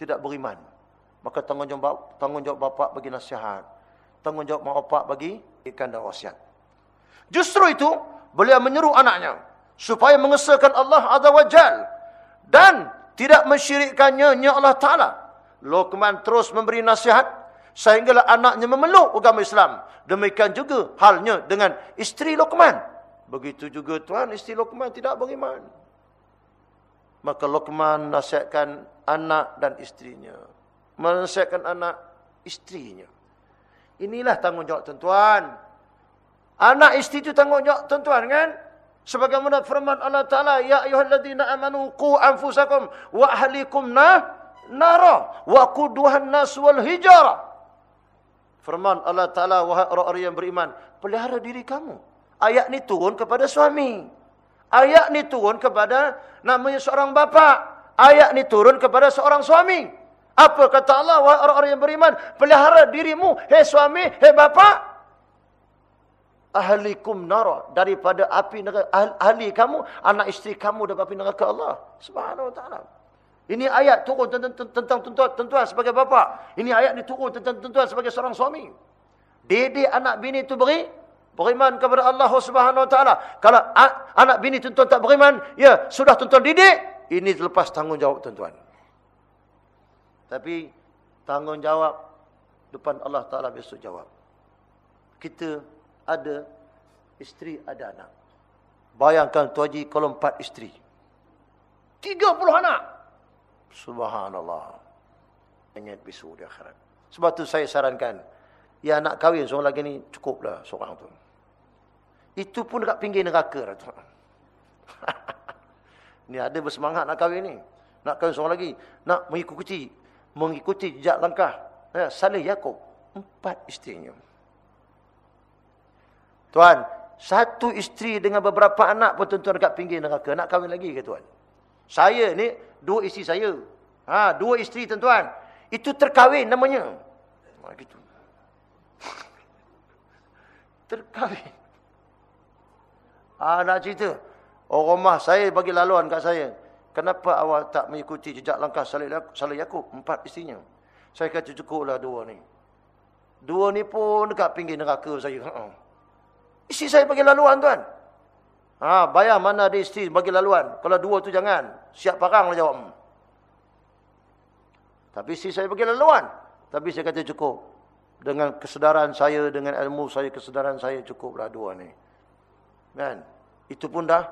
tidak beriman. Maka tanggungjawab tanggungjawab bapa bagi nasihat. Tanggungjawab mak bapak bagi ikan dan wasiat. Justru itu beliau menyeru anaknya supaya mengesahkan Allah Azza wa Jal dan tidak mensyirikkannya nya Allah Taala. Luqman terus memberi nasihat sehinggalah anaknya memeluk agama Islam. Demikian juga halnya dengan isteri Luqman. Begitu juga Tuhan isteri Luqman tidak beriman. Maka Luqman nasihatkan anak dan istrinya. Menasihatkan anak istrinya. Inilah tanggungjawab tuan-tuan. Anak istri itu tanggungjawab tuan-tuan kan? Sebagaimana firman Allah Ta'ala. Ya ayuhalladzina amanu ku anfusakum wa ahlikum na nara wa kuduhan nas wal hijara. Firman Allah Ta'ala wahai orang-orang yang beriman. Pelihara diri kamu Ayat ni turun kepada suami. Ayat ni turun kepada namanya seorang bapa. Ayat ni turun kepada seorang suami. Apa kata Allah? Wahai orang-orang yang beriman. Pelihara dirimu. Hei suami. Hei bapa. Ahlikum nara. Daripada api neraka. Ahli kamu. Anak isteri kamu daripada api neraka Allah. Subhanahu wa ta'ala. Ini ayat turun tentang tuan-tuan sebagai bapa. Ini ayat ni turun tentang tuan-tuan sebagai seorang suami. Dede anak bini itu beri beriman kepada Allah Subhanahu wa taala. Kalau anak bini tuan-tuan tak beriman, ya sudah tuan-tuan didik, ini terlepas tanggungjawab tuan-tuan. Tapi tanggungjawab depan Allah taala besok jawab. Kita ada isteri, ada anak. Bayangkan tu haji kalau empat isteri. 30 anak. Subhanallah. Ingat besok di akhirat. Sebab tu saya sarankan, ya nak kahwin seorang lagi ni cukuplah seorang tu. Itu pun dekat pinggir neraka. ni ada bersemangat nak kahwin ni. Nak kahwin seorang lagi. Nak mengikuti. Mengikuti jejak langkah. Ya, Salih Yaakob. Empat isterinya. Tuan. Satu isteri dengan beberapa anak pun tuan-tuan dekat pinggir neraka. Nak kahwin lagi ke tuan? Saya ni. Dua isteri saya. Ha, dua isteri tuan-tuan. Itu terkahwin namanya. Ha, gitu. terkahwin. Ah nak cerita. Orang rumah saya bagi laluan kat saya. Kenapa awak tak mengikuti jejak langkah Salih Yaakob? Empat istrinya. Saya kata cukuplah dua ni. Dua ni pun dekat pinggir neraka saya. Ha. Isteri saya bagi laluan tuan. Ha, bayar mana ada isteri bagi laluan. Kalau dua tu jangan. Siap parang lah jawab. Tapi isteri saya bagi laluan. Tapi saya kata cukup. Dengan kesedaran saya, dengan ilmu saya, kesedaran saya cukuplah dua ni. Kan? Itu pun dah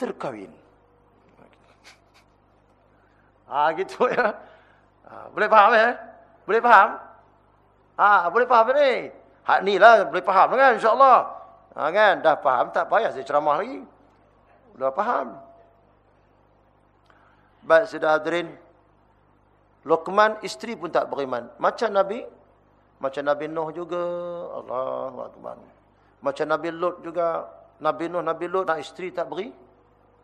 terkawin. Ah gitu ya. Ha, boleh faham ya? Boleh faham? Ah boleh faham ni. Hak ni lah boleh faham kan insya-Allah. Ha, kan dah faham tak payah saya ceramah lagi. Dah faham. Baik sudah hadirin. Luqman isteri pun tak beriman. Macam Nabi macam Nabi Nuh juga. Allahu akbar. Macam Nabi Lut juga. Nabi Nuh, Nabi Lut nak isteri tak beri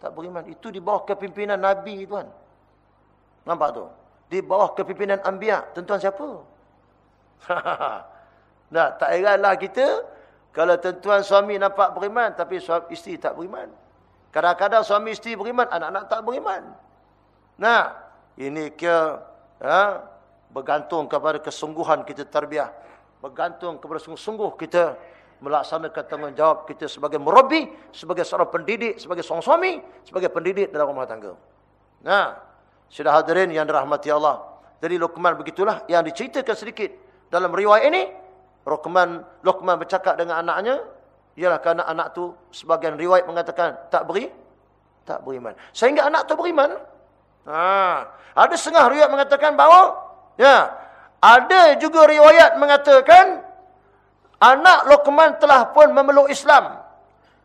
tak beriman. Itu di bawah kepimpinan Nabi tuan. Nampak tu? Di bawah kepimpinan Anbiya. Tentuan siapa? nah, tak heranlah kita kalau tentuan suami nampak beriman tapi suami isteri tak beriman. Kadang-kadang suami isteri beriman, anak-anak tak beriman. Nah, ini ke ha, bergantung kepada kesungguhan kita terbiah. Bergantung kepada sungguh-sungguh kita melaksanakan tanggungjawab kita sebagai murabi, sebagai seorang pendidik, sebagai seorang suami, sebagai pendidik dalam rumah tangga. Nah, sudah hadirin yang dirahmati Allah. Jadi Luqman begitulah yang diceritakan sedikit dalam riwayat ini. Luqman Luqman bercakap dengan anaknya, ialah kerana anak tu sebagian riwayat mengatakan tak beri tak beriman. Sehingga anak tu beriman. Ha, ada setengah riwayat mengatakan bahawa ya, ada juga riwayat mengatakan Anak Luqman telah pun memeluk Islam.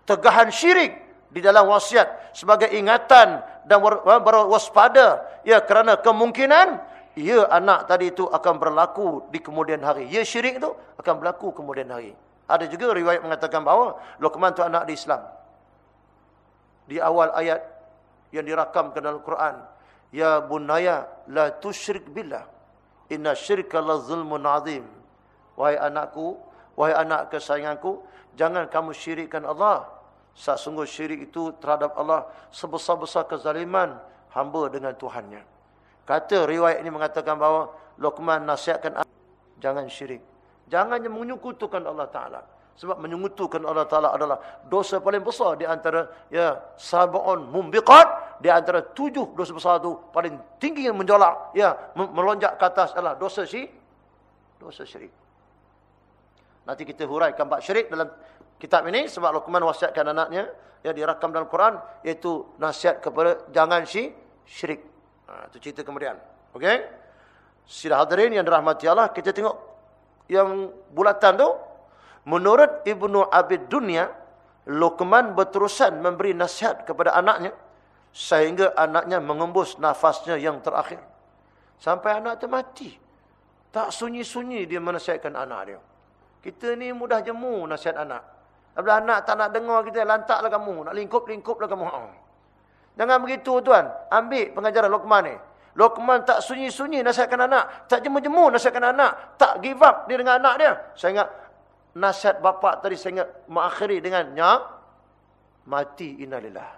Tegahan syirik di dalam wasiat sebagai ingatan dan berwaspada ya kerana kemungkinan ya anak tadi itu akan berlaku di kemudian hari. Ya syirik itu akan berlaku kemudian hari. Ada juga riwayat mengatakan bahawa Luqman itu anak di Islam. Di awal ayat yang dirakam ke dalam Quran, ya bunaya la tusyrik billah. Inna syirka la zulmun azim. Wahai anakku, Wahai anak kesayanganku, jangan kamu syirikkan Allah. Sesungguh syirik itu terhadap Allah sebesar-besar kezaliman hamba dengan Tuhannya. Kata riwayat ini mengatakan bahawa Luqman nasihatkan jangan syirik. Jangan menyekutukan Allah Taala. Sebab menyekutukan Allah Taala adalah dosa paling besar di antara ya sab'un mumbiqat di antara tujuh dosa besar itu paling tinggi yang menjolak ya melonjak ke atas adalah dosa syirik. Dosa syirik. Nanti kita huraikan bab syirik dalam kitab ini sebab Luqman wasiatkan anaknya ya dirakam dalam Quran iaitu nasihat kepada jangan si syirik. Ha itu cerita kemudian. Okey. Sila hadirin yang dirahmati Allah, kita tengok yang bulatan tu menurut Ibnu Abid Dunya Luqman berterusan memberi nasihat kepada anaknya sehingga anaknya mengembus nafasnya yang terakhir. Sampai anak itu mati. Tak sunyi-sunyi dia menasihatkan anak dia. Kita ni mudah jemu nasihat anak. Apabila anak tak nak dengar kita, lantaklah kamu. Nak lingkup-lingkuplah kamu. Ha. Jangan begitu tuan. Ambil pengajaran Luqman ni. Luqman tak sunyi-sunyi nasihatkan anak. Tak jemu-jemu nasihatkan anak. Tak give up dia dengan anak dia. Saya ingat nasihat bapa tadi saya ingat mengakhiri dengannya. Mati inalillah.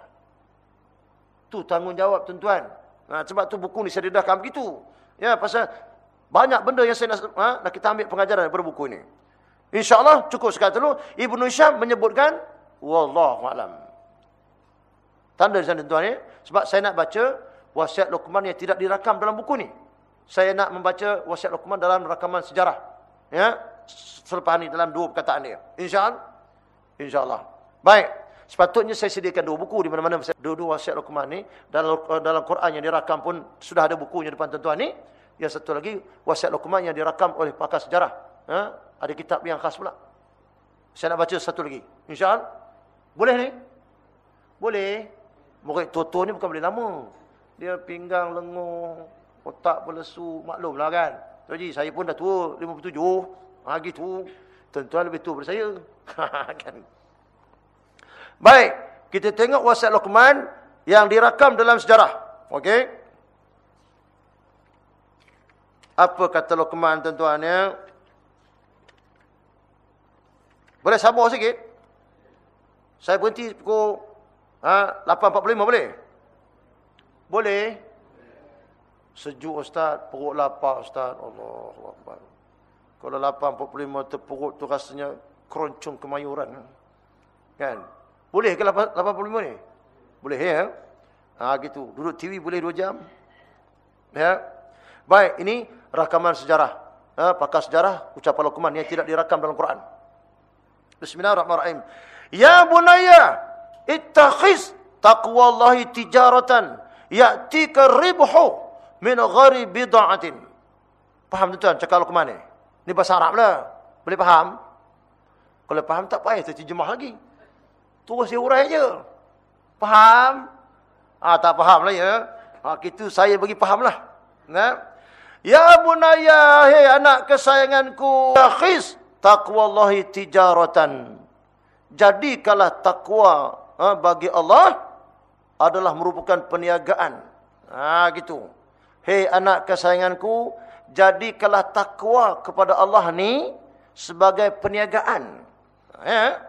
Tu tanggungjawab tuan-tuan. Ha, sebab tu buku ni saya dedahkan begitu. Ya, pasal banyak benda yang saya nak, ha, nak kita ambil pengajaran daripada buku ini. InsyaAllah cukup sekali dulu. Ibnu Syam menyebutkan. Wallahualam. Tanda di sana tuan ya. Sebab saya nak baca wasiat Luqman yang tidak dirakam dalam buku ni. Saya nak membaca wasiat Luqman dalam rakaman sejarah. Ya. Selepas ni dalam dua perkataan dia. InsyaAllah. InsyaAllah. Baik. Sepatutnya saya sediakan dua buku di mana-mana. Dua-dua wasiat Luqman ni. Dalam, dalam Quran yang dirakam pun sudah ada bukunya depan tuan-tuan ni. Yang satu lagi wasiat Luqman yang dirakam oleh pakar sejarah. Ha? Ada kitab yang khas pula. Saya nak baca satu lagi. InsyaAllah. Boleh ni? Boleh. Murid Toto ni bukan boleh lama. Dia pinggang lengur. Otak berlesu. Maklumlah kan. Tu Haji, saya pun dah tua. 57. Ha, gitu. Tentuan lebih tua daripada saya. kan. Baik. Kita tengok wasiat Luqman yang dirakam dalam sejarah. Okey. Apa kata Luqman tuan-tuan ya? Boleh sabar sikit? Saya berhenti pukul ha, 8.45 boleh? Boleh? Sejuk Ustaz, perut lapar Ustaz. Allah Akbar. Kalau 8.45 terperut tu rasanya keroncong kemayuran. Kan? Boleh ke 8.45 ni? Boleh ya? Ha, gitu. Duduk TV boleh 2 jam. Ya. Baik, ini rakaman sejarah. Ha, pakar sejarah, ucapan Luqman yang tidak dirakam dalam Quran. Bismillahirrahmanirrahim. Ya bunayya, ittakhiz taqwallahi tijaratan ya'tika ribhu min ghairi bid'atin. Faham tuan cakap Luqman ni? Ni bahasa Arab lah. Boleh faham? Kalau faham tak payah terjemah lagi. Terus dia urai aje. Faham? Ah tak faham lah ya. Ah kita saya bagi fahamlah. Nah. Ya bunaya, hei anak kesayanganku, khis taqwallahi tijaratan. Jadikanlah takwa ha, bagi Allah adalah merupakan perniagaan. Ha gitu. Hei anak kesayanganku, jadikanlah takwa kepada Allah ni sebagai perniagaan. Ya.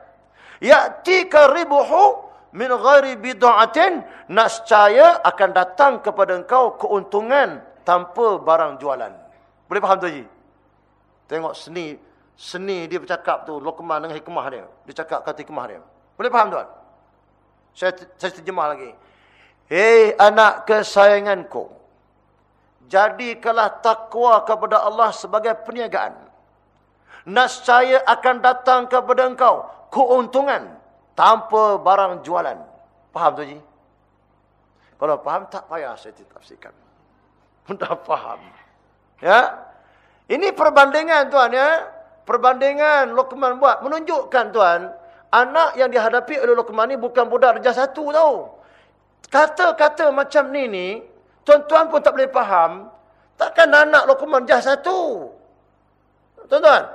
Ya'tika ribuhu min ghairi bid'atin nascaya akan datang kepada engkau keuntungan tanpa barang jualan. Boleh faham tu Haji? Tengok seni seni dia bercakap tu Luqman dengan hikmah dia. Dia cakap kata hikmah dia. Boleh faham tuan? Saya saya terjemah lagi. Hei anak kesayanganku. Jadikanlah takwa kepada Allah sebagai perniagaan. Nascaya akan datang kepada engkau keuntungan tanpa barang jualan. Faham tu Haji? Kalau faham tak payah saya tafsirkan. Mudah faham. Ya. Ini perbandingan tuan ya. Perbandingan Luqman buat menunjukkan tuan, anak yang dihadapi oleh Luqman ni bukan budak darjah satu tau. Kata-kata macam ni ni, tuan-tuan pun tak boleh faham. Takkan anak Luqman darjah satu. Tuan-tuan,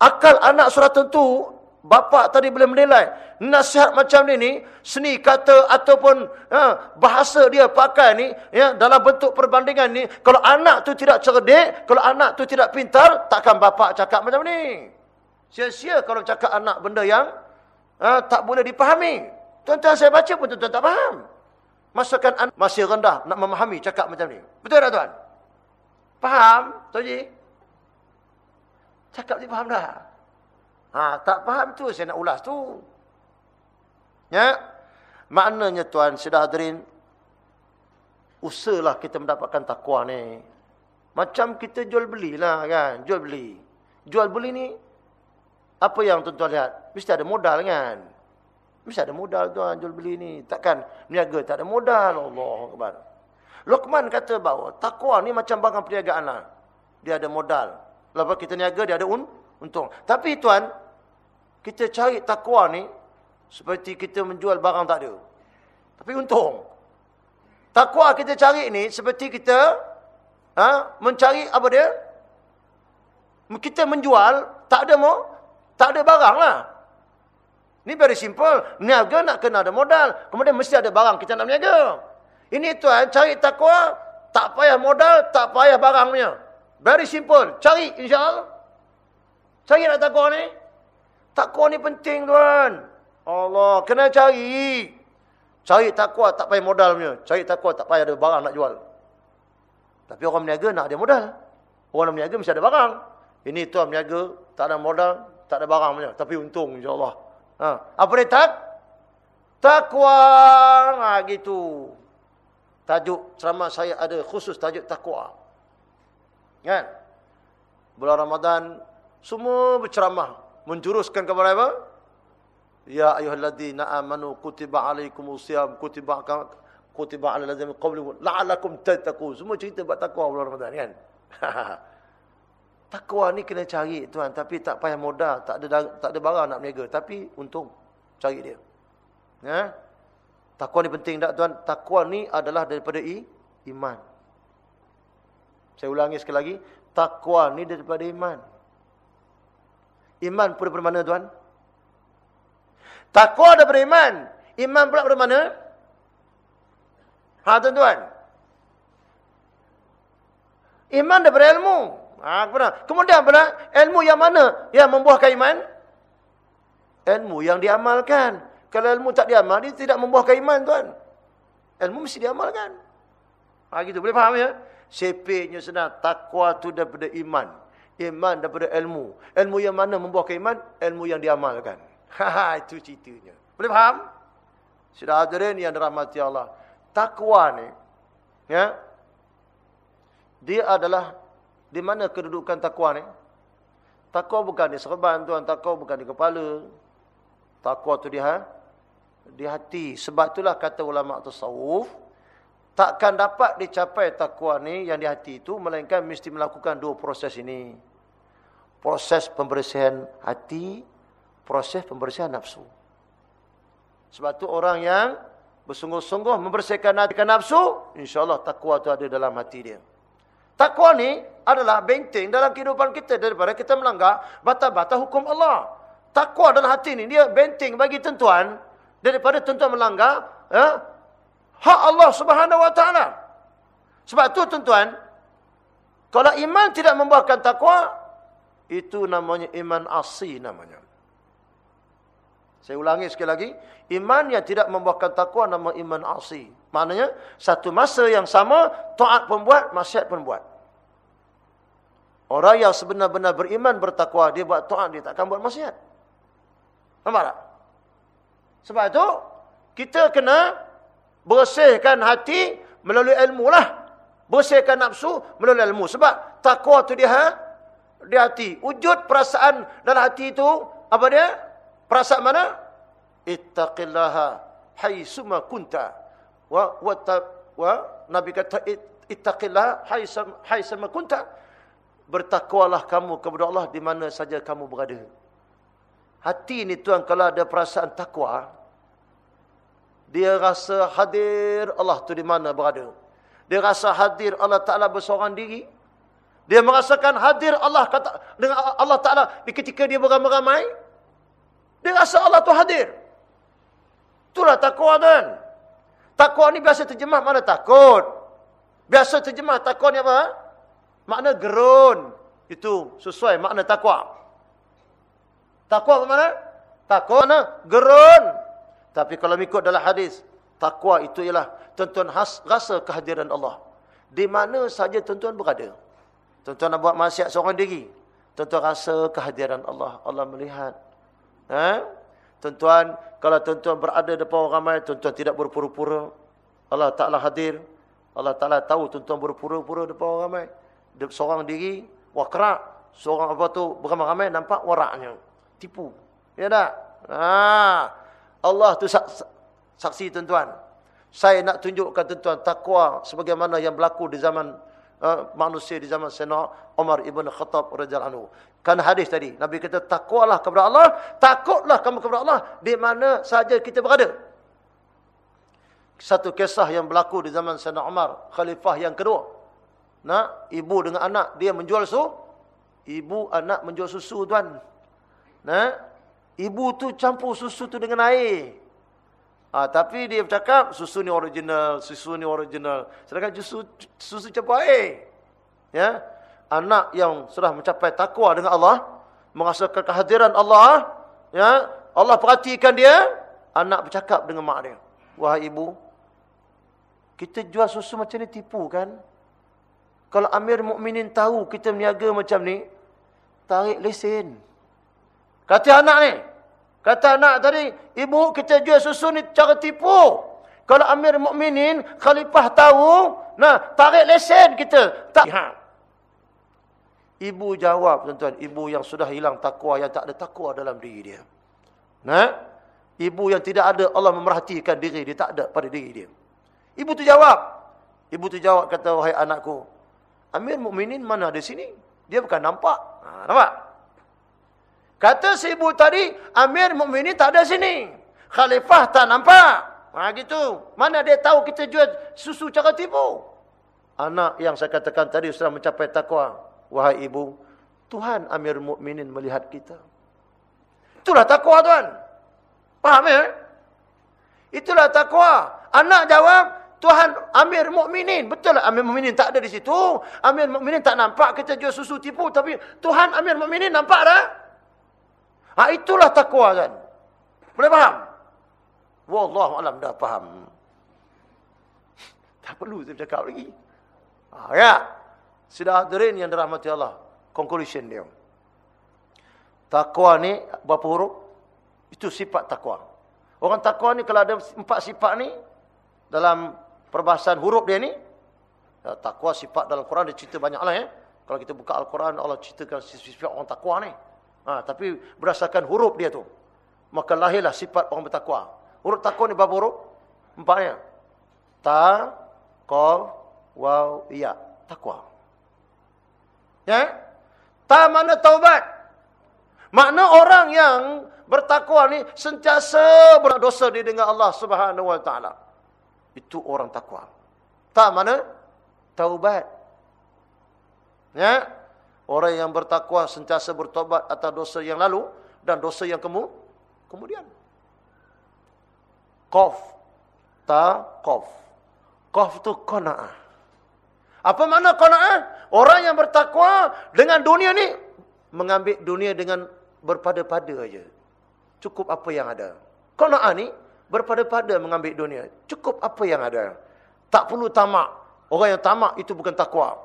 akal anak surat tentu Bapa tadi boleh menilai nasihat macam ni ni seni kata ataupun ha, bahasa dia pakai ni ya dalam bentuk perbandingan ni kalau anak tu tidak cerdik kalau anak tu tidak pintar takkan bapa cakap macam ni. Sia-sia kalau cakap anak benda yang ha, tak boleh dipahami. Tuan-tuan saya baca pun tuan-tuan tak faham. Masakan anak masih rendah nak memahami cakap macam ni. Betul tak tuan? Faham? Tuan ji cakap dia faham dah Ha, tak faham tu saya nak ulas tu. Ya. Maknanya tuan sudah hadirin usahalah kita mendapatkan takwa ni. Macam kita jual belilah kan, jual beli. Jual beli ni apa yang tuan-tuan lihat? Mesti ada modal kan? Mesti ada modal tuan jual beli ni. Takkan niaga tak ada modal. Allahuakbar. Luqman kata bahawa takwa ni macam bangang perniagaan lah. Dia ada modal. Lepas kita niaga dia ada un untung. Tapi tuan, kita cari takwa ni seperti kita menjual barang tak ada. Tapi untung. Takwa kita cari ni seperti kita ha, mencari apa dia? Kita menjual tak ada mau, tak ada barang lah. Ni very simple. Niaga nak kena ada modal. Kemudian mesti ada barang kita nak niaga. Ini tuan cari takwa tak payah modal, tak payah barangnya. Very simple. Cari insya-Allah. Cari nak takwa ni. Takwa ni penting tuan. Allah, kena cari. Cari takwa tak payah modal punya. Cari takwa tak payah ada barang nak jual. Tapi orang berniaga nak ada modal. Orang berniaga mesti ada barang. Ini tuan berniaga, tak ada modal, tak ada barang punya. Tapi untung insyaAllah. Ha. Apa dia tak? Takwa. Ha, gitu. Tajuk ceramah saya ada khusus tajuk takwa. Kan? Bulan Ramadan semua berceramah menjuruskan kepada apa? Ya ayyuhalladzina amanu kutiba alaikumusiyam kutiba kutiba alal ladzina qablikum la'allakum tattaqun. Semua cerita buat takwa bulan Ramadan kan. takwa ni kena cari tuan tapi tak payah modal, tak ada tak ada barang nak berniaga tapi untung cari dia. Ya. Takwa ni penting tak tuan? Takwa ni adalah daripada i, iman. Saya ulangi sekali lagi, takwa ni daripada iman. Iman pun daripada mana tuan? Takwa daripada iman. Iman pula daripada mana? Ha tuan-tuan. Iman daripada ilmu. Ha kemudian, kemudian pula ilmu yang mana yang membuahkan iman? Ilmu yang diamalkan. Kalau ilmu tak diamal, dia tidak membuahkan iman tuan. Ilmu mesti diamalkan. Ha gitu, boleh faham ya? Sepenya senang. Takwa tu daripada iman. Iman daripada ilmu. Ilmu yang mana membuahkan iman? Ilmu yang diamalkan. Ha itu ceritanya. Boleh faham? Sudah hadirin yang dirahmati Allah. Takwa ni. Ya. Dia adalah. Di mana kedudukan takwa ni? Takwa bukan di serban tuan. Takwa bukan di kepala. Takwa tu di, ha? di hati. Sebab itulah kata ulama' tasawuf. takkan dapat dicapai takwa ni yang di hati itu melainkan mesti melakukan dua proses ini. Proses pembersihan hati, proses pembersihan nafsu. Sebab tu orang yang bersungguh-sungguh membersihkan hati dan nafsu, insya-Allah takwa tu ada dalam hati dia. Takwa ni adalah benteng dalam kehidupan kita daripada kita melanggar batas-batas hukum Allah. Takwa dalam hati ni dia benteng bagi tentuan daripada tentuan melanggar ya, hak Allah Subhanahu Wa Taala. Sebab tu tentuan kalau iman tidak membuahkan takwa itu namanya iman asli namanya. Saya ulangi sekali lagi, iman yang tidak membuahkan takwa nama iman asli. Maknanya satu masa yang sama taat pun buat, maksiat pun buat. Orang yang sebenar-benar beriman bertakwa, dia buat taat, dia takkan buat maksiat. Nampak tak? Sebab itu, kita kena bersihkan hati melalui ilmu lah. Bersihkan nafsu melalui ilmu. Sebab takwa tu dia, ha? Di hati. Wujud perasaan dalam hati itu, apa dia? Perasaan mana? Ittaqillaha haisuma kunta. Wa, wa, wa Nabi kata, ittaqillaha haisuma kunta. Bertakwalah kamu kepada Allah di mana saja kamu berada. Hati ni tuan kalau ada perasaan takwa, dia rasa hadir Allah tu di mana berada. Dia rasa hadir Allah Taala berseorang diri. Dia merasakan hadir Allah kata dengan Allah Taala di ketika dia beramai-ramai. Dia rasa Allah tu hadir. Itulah takwa kan. Takwa ni biasa terjemah mana takut. Biasa terjemah takwa ni apa? Makna gerun. Itu sesuai makna takwa. Takwa mana? Takwa mana? Gerun. Tapi kalau ikut dalam hadis, takwa itu ialah tuan-tuan rasa kehadiran Allah. Di mana saja tuan-tuan berada. Tuan-tuan nak buat maksiat seorang diri. Tuan-tuan rasa kehadiran Allah. Allah melihat. Ha? Tuan-tuan, kalau tuan-tuan berada depan orang ramai, tuan-tuan tidak berpura-pura. Allah Ta'ala hadir. Allah Ta'ala tahu tuan-tuan berpura-pura depan orang ramai. Seorang diri, wakrak. Seorang apa tu, beramai-ramai, nampak waraknya. Tipu. Ya tak? Haa. Allah tu saksi tuan-tuan. Saya nak tunjukkan tuan-tuan takwa sebagaimana yang berlaku di zaman uh, manusia di zaman Sayyidina Umar ibn Khattab radhiyallahu anhu. Kan hadis tadi, Nabi kata takwalah kepada Allah, takutlah kamu kepada Allah di mana saja kita berada. Satu kisah yang berlaku di zaman Sayyidina Umar, khalifah yang kedua. Nah, ibu dengan anak dia menjual susu. Ibu anak menjual susu tuan. Nah, Ibu tu campur susu tu dengan air. Ah, tapi dia bercakap susu ni original, susu ni original. Sedangkan susu susu campur air. Ya. Anak yang sudah mencapai takwa dengan Allah, merasakan kehadiran Allah, ya. Allah perhatikan dia, anak bercakap dengan mak dia. Wahai ibu, kita jual susu macam ni tipu kan? Kalau Amir Mukminin tahu kita meniaga macam ni, tarik lesen. Kata anak ni. Kata anak tadi, ibu kita jual susu ni cara tipu. Kalau Amir Mukminin khalifah tahu, nah tarik lesen kita. Tak. Ha. Ibu jawab tuan-tuan, ibu yang sudah hilang takwa, yang tak ada takwa dalam diri dia. Nah, ibu yang tidak ada Allah memerhatikan diri dia tak ada pada diri dia. Ibu tu jawab. Ibu tu jawab kata wahai anakku, Amir Mukminin mana ada sini? Dia bukan nampak. Ha, nampak? Kata si ibu tadi, Amir Mukminin tak ada sini. Khalifah tak nampak. Ha gitu. Mana dia tahu kita jual susu cara tipu? Anak yang saya katakan tadi sudah mencapai takwa. Wahai ibu, Tuhan Amir Mukminin melihat kita. Itulah takwa tuan. Faham ya? Itulah takwa. Anak jawab, Tuhan Amir Mukminin. Betul lah Amir Mukminin tak ada di situ. Amir Mukminin tak nampak kita jual susu tipu. Tapi Tuhan Amir Mukminin nampak dah. Ha itulah takwa kan. Boleh faham? Wallahu alam dah faham. Tak perlu saya cakap lagi. Ha ya. Sudah hadirin yang dirahmati Allah. Conclusion dia. Takwa ni berapa huruf? Itu sifat takwa. Orang takwa ni kalau ada empat sifat ni dalam perbahasan huruf dia ni ya, takwa sifat dalam Quran dia cerita banyaklah ya. Kalau kita buka Al-Quran Allah ceritakan sifat orang takwa ni. Ha, tapi berdasarkan huruf dia tu. Maka lahirlah sifat orang bertakwa. Huruf takwa ni berapa huruf? Empatnya. Ta, qaf, waw, ya. Takwa. Ya? Ta mana taubat? Makna orang yang bertakwa ni sentiasa berdosa di dengan Allah Subhanahu wa taala. Itu orang takwa. Tak mana taubat. Ya? Orang yang bertakwa sentiasa bertobat atas dosa yang lalu dan dosa yang kemu kemudian. Qaf ta qaf. Qaf tu qanaah. Apa makna qanaah? Orang yang bertakwa dengan dunia ni mengambil dunia dengan berpada-pada aja. Cukup apa yang ada. Qanaah ni berpada-pada mengambil dunia. Cukup apa yang ada. Tak perlu tamak. Orang yang tamak itu bukan takwa.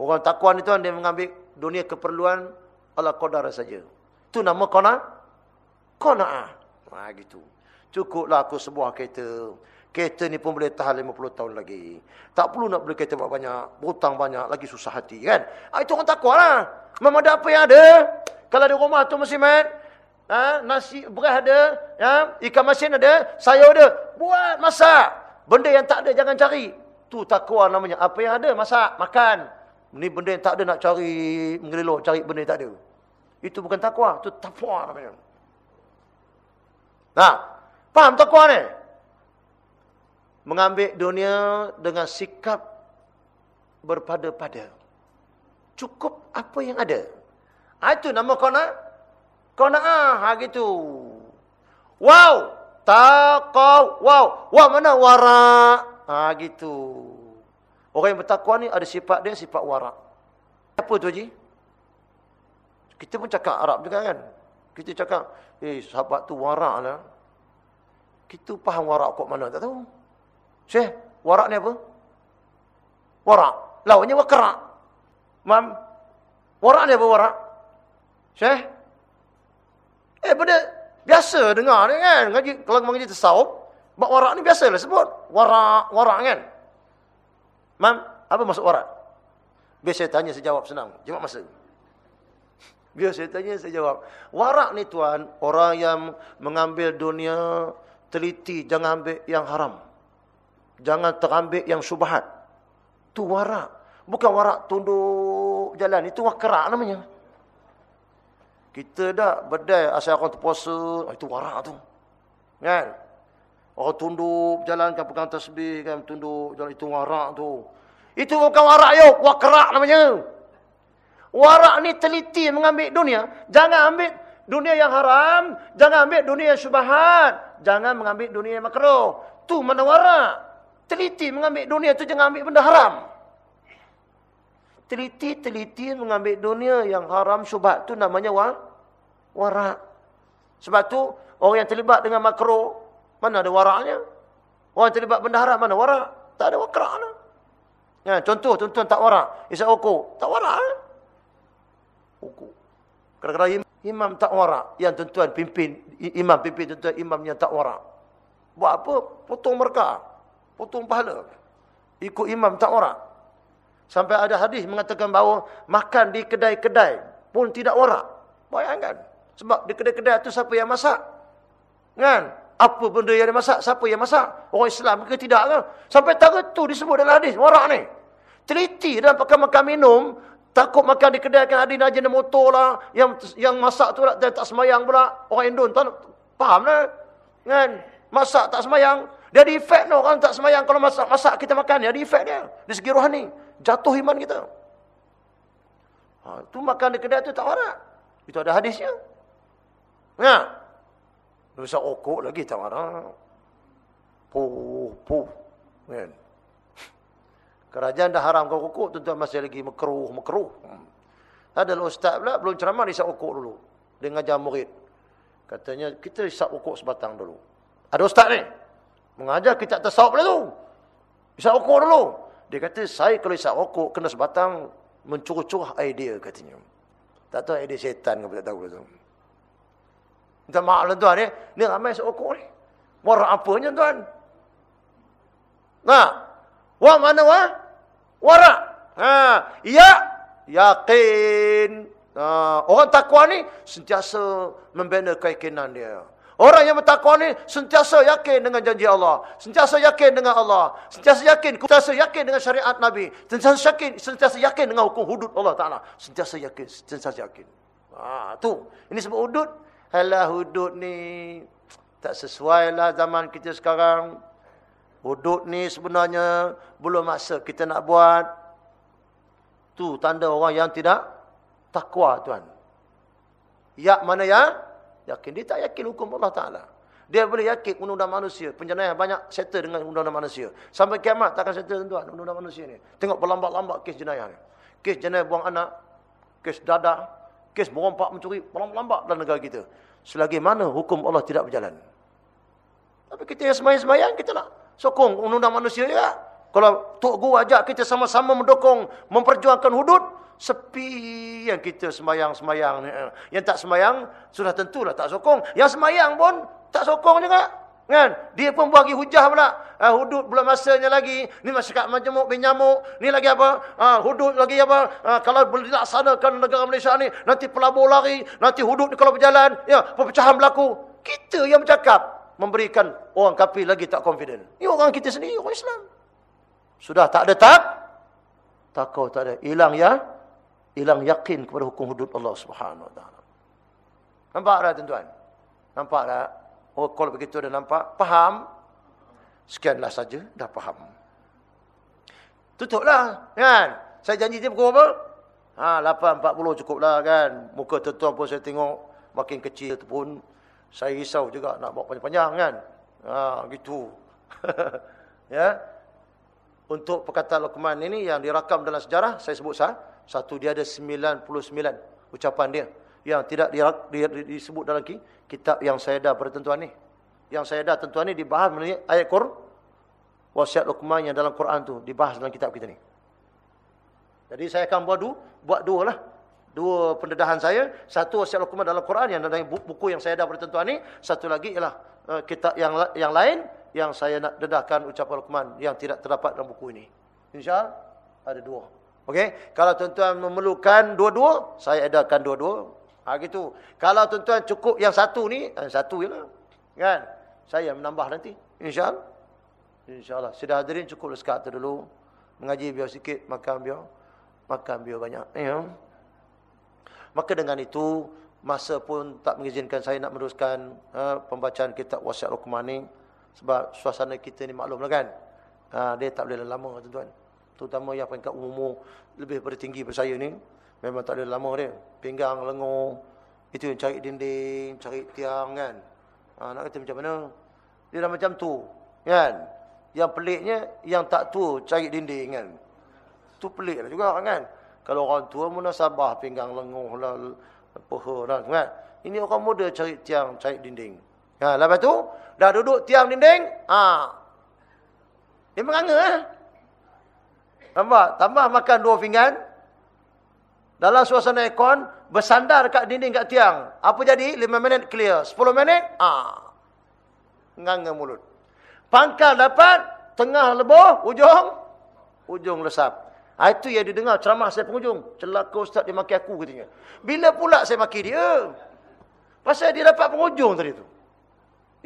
Orang takwa ni tuan dia mengambil dunia keperluan Allah qadar saja. Itu nama qana qanaah. Ha gitu. Cukuplah aku sebuah kereta. Kereta ni pun boleh tahan 50 tahun lagi. Tak perlu nak beli kereta banyak, berhutang banyak, lagi susah hati kan. Ha, itu orang takwalah. Memang ada apa yang ada. Kalau di rumah tu mesti mat, ha, nasi beras ada, ya, ikan masin ada, sayur ada. Buat masak. Benda yang tak ada jangan cari. Tu takwa namanya. Apa yang ada masak, makan. Ni benda yang tak ada nak cari mengelelok cari benda yang tak ada. Itu bukan takwa, itu takwa namanya. Nah, paham takwa ni? Mengambil dunia dengan sikap berpada-pada. Cukup apa yang ada. Ha, itu nama kona. Kona ah, ha gitu. Wow, taqwa. Wow, wow mana wara? Ha gitu. Orang yang bertakwa ni ada sifat dia, sifat warak. Apa tu Haji? Kita pun cakap Arab juga kan? Kita cakap, eh sahabat tu warak lah. Kita faham warak kok mana, tak tahu. Syekh, warak ni apa? Warak. Lawannya wakrak. Mam, warak ni apa warak? Syekh? Eh, benda biasa dengar ni kan? Ngaji, kalau mengaji tersawub, bak warak ni biasa lah sebut. Warak, warak kan? Mam, apa maksud warat? Biar saya tanya, saya jawab senang. Jawab masa. Biar saya tanya, saya jawab. Warak ni tuan, orang yang mengambil dunia teliti, jangan ambil yang haram. Jangan terambil yang subhat. Tu warak. Bukan warak tunduk jalan. Itu wakrak namanya. Kita dah berdaya asal orang terpuasa. Oh, itu warak tu. Kan? Orang tunduk berjalan kan pegang tasbih kan tunduk jalan itu warak tu. Itu bukan warak yo, wakrak namanya. Warak ni teliti mengambil dunia, jangan ambil dunia yang haram, jangan ambil dunia yang syubhat, jangan mengambil dunia yang makruh. Tu mana warak? Teliti mengambil dunia tu jangan ambil benda haram. Teliti-teliti mengambil dunia yang haram syubhat tu namanya wa warak. Sebab tu orang yang terlibat dengan makruh mana ada waraknya? Orang terlibat benda haram mana warak? Tak ada wakrak lah. Ya, contoh, contoh tak warak. Isyak ukur. Tak warak lah. Ukur. Kadang-kadang imam tak warak. Yang tuan-tuan pimpin. Imam pimpin tuan-tuan imam yang tak warak. Buat apa? Potong mereka. Potong pahala. Ikut imam tak warak. Sampai ada hadis mengatakan bahawa makan di kedai-kedai pun tidak warak. Bayangkan. Sebab di kedai-kedai itu siapa yang masak? Kan? Apa benda yang dia masak? Siapa yang masak? Orang Islam ke tidak ke? Sampai tara tu disebut dalam hadis. Warak ni. Teliti dalam pakai makan minum. Takut makan di kedai kan ada najin motor lah. Yang yang masak tu lah. Tak semayang pula. Orang Indon tak faham lah. Kan? Masak tak semayang. Dia ada efek no. Orang tak semayang kalau masak-masak kita makan. Dia ada efek dia. Di segi rohani. Jatuh iman kita. Ha, tu makan di kedai tu tak warak. Itu ada hadisnya. Ya. Dosa okok lagi tak marah. Puh, puh. Kan? Kerajaan dah haram kau okok, tuan-tuan masih lagi mekruh, mekruh. Hmm. Ada ustaz pula, belum ceramah, isap okok dulu. Dia ngajar murid. Katanya, kita isap okok sebatang dulu. Ada ustaz ni. Mengajar kita tak tersawab lah tu. Isap okok dulu. Dia kata, saya kalau isap okok, kena sebatang, mencuruh-curuh idea katanya. Tak tahu idea setan ke tak tahu lah tu. Minta maaf lah tuan ni. Ni ramai seokok ni. Warak apanya tuan? Nah. Wa mana wa? Warak. Ha. Ya. Yakin. Ha. Orang takwa ni sentiasa membina keyakinan dia. Orang yang bertakwa ni sentiasa yakin dengan janji Allah. Sentiasa yakin dengan Allah. Sentiasa yakin. Sentiasa yakin dengan syariat Nabi. Sentiasa yakin, sentiasa yakin dengan hukum hudud Allah Ta'ala. Sentiasa yakin. Sentiasa yakin. Ha, tu. Ini sebab hudud. Alah hudud ni tak sesuai lah zaman kita sekarang. Hudud ni sebenarnya belum masa kita nak buat. Tu tanda orang yang tidak takwa tuan. Ya mana ya? Yakin. Dia tak yakin hukum Allah Ta'ala. Dia boleh yakin undang-undang manusia. Penjenayah banyak settle dengan undang-undang manusia. Sampai kiamat takkan settle tuan undang-undang manusia ni. Tengok berlambat-lambat kes jenayah ni. Kes jenayah buang anak. Kes dadah. Kes merompak mencuri. Berlambat-lambat dalam negara kita. Selagi mana hukum Allah tidak berjalan. Tapi kita yang semayang-semayang kita nak sokong undang-undang manusia ya. Kalau Tok Guru ajak kita sama-sama mendukung, memperjuangkan hudud, Sepi yang kita semayang-semayang. Yang tak semayang, sudah tentulah tak sokong. Yang semayang pun, tak sokong juga. Kan? Dia pun bagi hujah pula. Uh, hudud belum masanya lagi. Ni masyarakat majemuk, bin nyamuk. Ni lagi apa? Uh, hudud lagi apa? Uh, kalau dilaksanakan negara Malaysia ni, nanti pelabur lari. Nanti hudud ni kalau berjalan. Ya, perpecahan berlaku. Kita yang bercakap. Memberikan orang kafir lagi tak confident. Ini orang kita sendiri, orang Islam. Sudah tak ada tak? Takau tak ada. Hilang ya? hilang yakin kepada hukum hudud Allah Subhanahu wa taala. Nampak tak tuan-tuan? Nampak tak? Oh kalau begitu dah nampak, faham? Sekianlah saja dah faham. Tutuplah, kan? Saya janji dia pukul apa? Ha, 8.40 cukuplah kan. Muka tuan-tuan pun saya tengok makin kecil pun saya risau juga nak bawa panjang-panjang kan. Ha, gitu. ya. Untuk perkataan Luqman ini yang dirakam dalam sejarah, saya sebut sah. Satu dia ada 99 ucapan dia yang tidak di, di, di, disebut dalam kitab yang saya dah pada tentuan ni. Yang saya dah tentuan ni dibahas mengenai ayat Qur wasiat Luqman yang dalam Quran tu dibahas dalam kitab kita ni. Jadi saya akan buat dua, buat dua lah. Dua pendedahan saya. Satu wasiat Luqman dalam Quran yang dalam buku yang saya dah pada tentuan ni. Satu lagi ialah uh, kitab yang yang lain yang saya nak dedahkan ucapan Luqman yang tidak terdapat dalam buku ini. InsyaAllah ada dua. Okey, kalau tuan-tuan memerlukan dua-dua, saya adakan dua-dua. Ha gitu. Kalau tuan-tuan cukup yang satu ni, eh, satu jelah. Kan? Saya menambah nanti. Insya-Allah. Insya-Allah. Sudah hadirin cukup sekat dulu. Mengaji biar sikit, makan biar makan biar banyak. Ya. Maka dengan itu masa pun tak mengizinkan saya nak meneruskan ha, pembacaan kitab Wasiat Rukman ni sebab suasana kita ni maklumlah kan. Ha, dia tak boleh lama tuan-tuan terutama yang peringkat umum lebih bertinggi saya ni memang tak ada lama dia. Pinggang lengur. Itu yang cari dinding cari tiang kan? Ha, nak kata macam mana? Dia dah macam tu kan? Yang peliknya yang tak tu cari dinding kan? Tu pelik lah juga kan? Kalau orang tua munasabah pinggang lengur lah peha lah kan? Ini orang muda cari tiang cari dinding. Ha, lepas tu dah duduk tiang dinding ha. dia menganga eh Nampak? Tambah makan dua pinggan. Dalam suasana aircon, bersandar dekat dinding kat tiang. Apa jadi? Lima minit clear. Sepuluh minit, ah. Nganga mulut. Pangkal dapat, tengah leboh, ujung, ujung lesap. Ha, itu yang didengar ceramah saya penghujung. Celaka ustaz dia maki aku katanya. Bila pula saya maki dia? Pasal dia dapat penghujung tadi tu.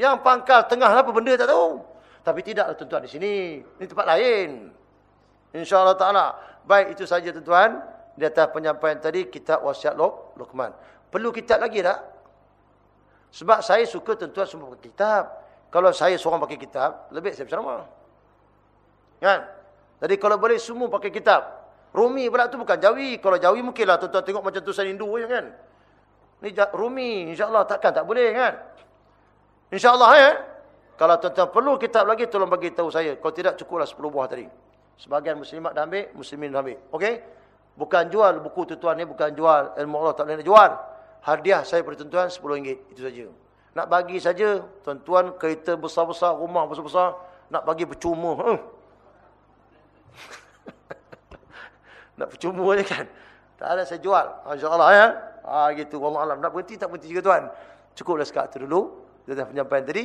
Yang pangkal tengah apa benda tak tahu. Tapi tidak tuan-tuan di sini. Ini tempat lain. InsyaAllah ta'ala. Baik itu saja tuan-tuan. Di atas penyampaian tadi, kitab wasiat Luqman. Perlu kitab lagi tak? Sebab saya suka tuan-tuan semua pakai kitab. Kalau saya seorang pakai kitab, lebih saya berceramah. Kan? Jadi kalau boleh semua pakai kitab. Rumi pula tu bukan Jawi. Kalau Jawi mungkinlah tuan-tuan tengok macam tulisan Hindu je kan. Ni Rumi insya-Allah takkan tak boleh kan. Insya-Allah ya. Kalau tuan-tuan perlu kitab lagi tolong bagi tahu saya. Kalau tidak cukuplah 10 buah tadi. Sebagian muslimat dah ambil, muslimin dah ambil. Okey? Bukan jual buku tuan-tuan ni, bukan jual. Ilmu Allah tak boleh jual. Hadiah saya pada tuan-tuan RM10. Itu saja. Nak bagi saja, tuan-tuan kereta besar-besar, rumah besar-besar. Nak bagi percuma. Hmm. nak percuma je kan? Tak ada saya jual. InsyaAllah ya. Ha, gitu. Allah Alam. Nak berhenti, tak berhenti juga tuan. Cukuplah sekat tu dulu. Kita dah penyampaian tadi.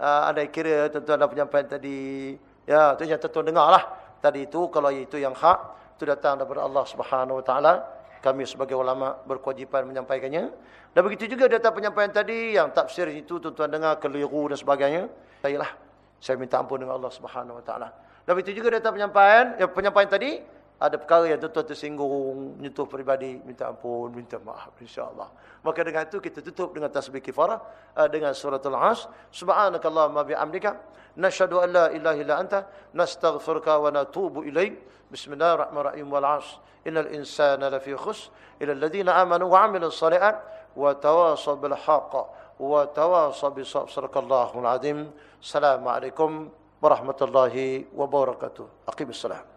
Uh, anda kira tuan-tuan dah penyampaian tadi. Ya, tuan-tuan dengar lah tadi itu kalau itu yang hak itu datang daripada Allah Subhanahu wa taala kami sebagai ulama berkewajipan menyampaikannya. Dan begitu juga data penyampaian tadi yang tafsir itu tuan-tuan dengar keliru dan sebagainya. Baiklah, saya minta ampun dengan Allah Subhanahu Wa Taala. Dan begitu juga data penyampaian, ya penyampaian tadi ada perkara yang tuan-tuan tersinggung, menyentuh peribadi, minta ampun, minta maaf insya-Allah. Maka dengan itu kita tutup dengan tasbih kifarah uh, dengan suratul As. Subhanakallahumma bihamdika nashhadu an la ilaha illa anta nastaghfiruka wa natubu ilaik. Bismillahirrahmanirrahim wal 'as. Innal insana lafi khus ila alladhina amanu wa 'amilus shalihat wa tawasaw bil haqq wa tawasaw bis sabr. Assalamualaikum warahmatullahi wabarakatuh. Aqimus salam.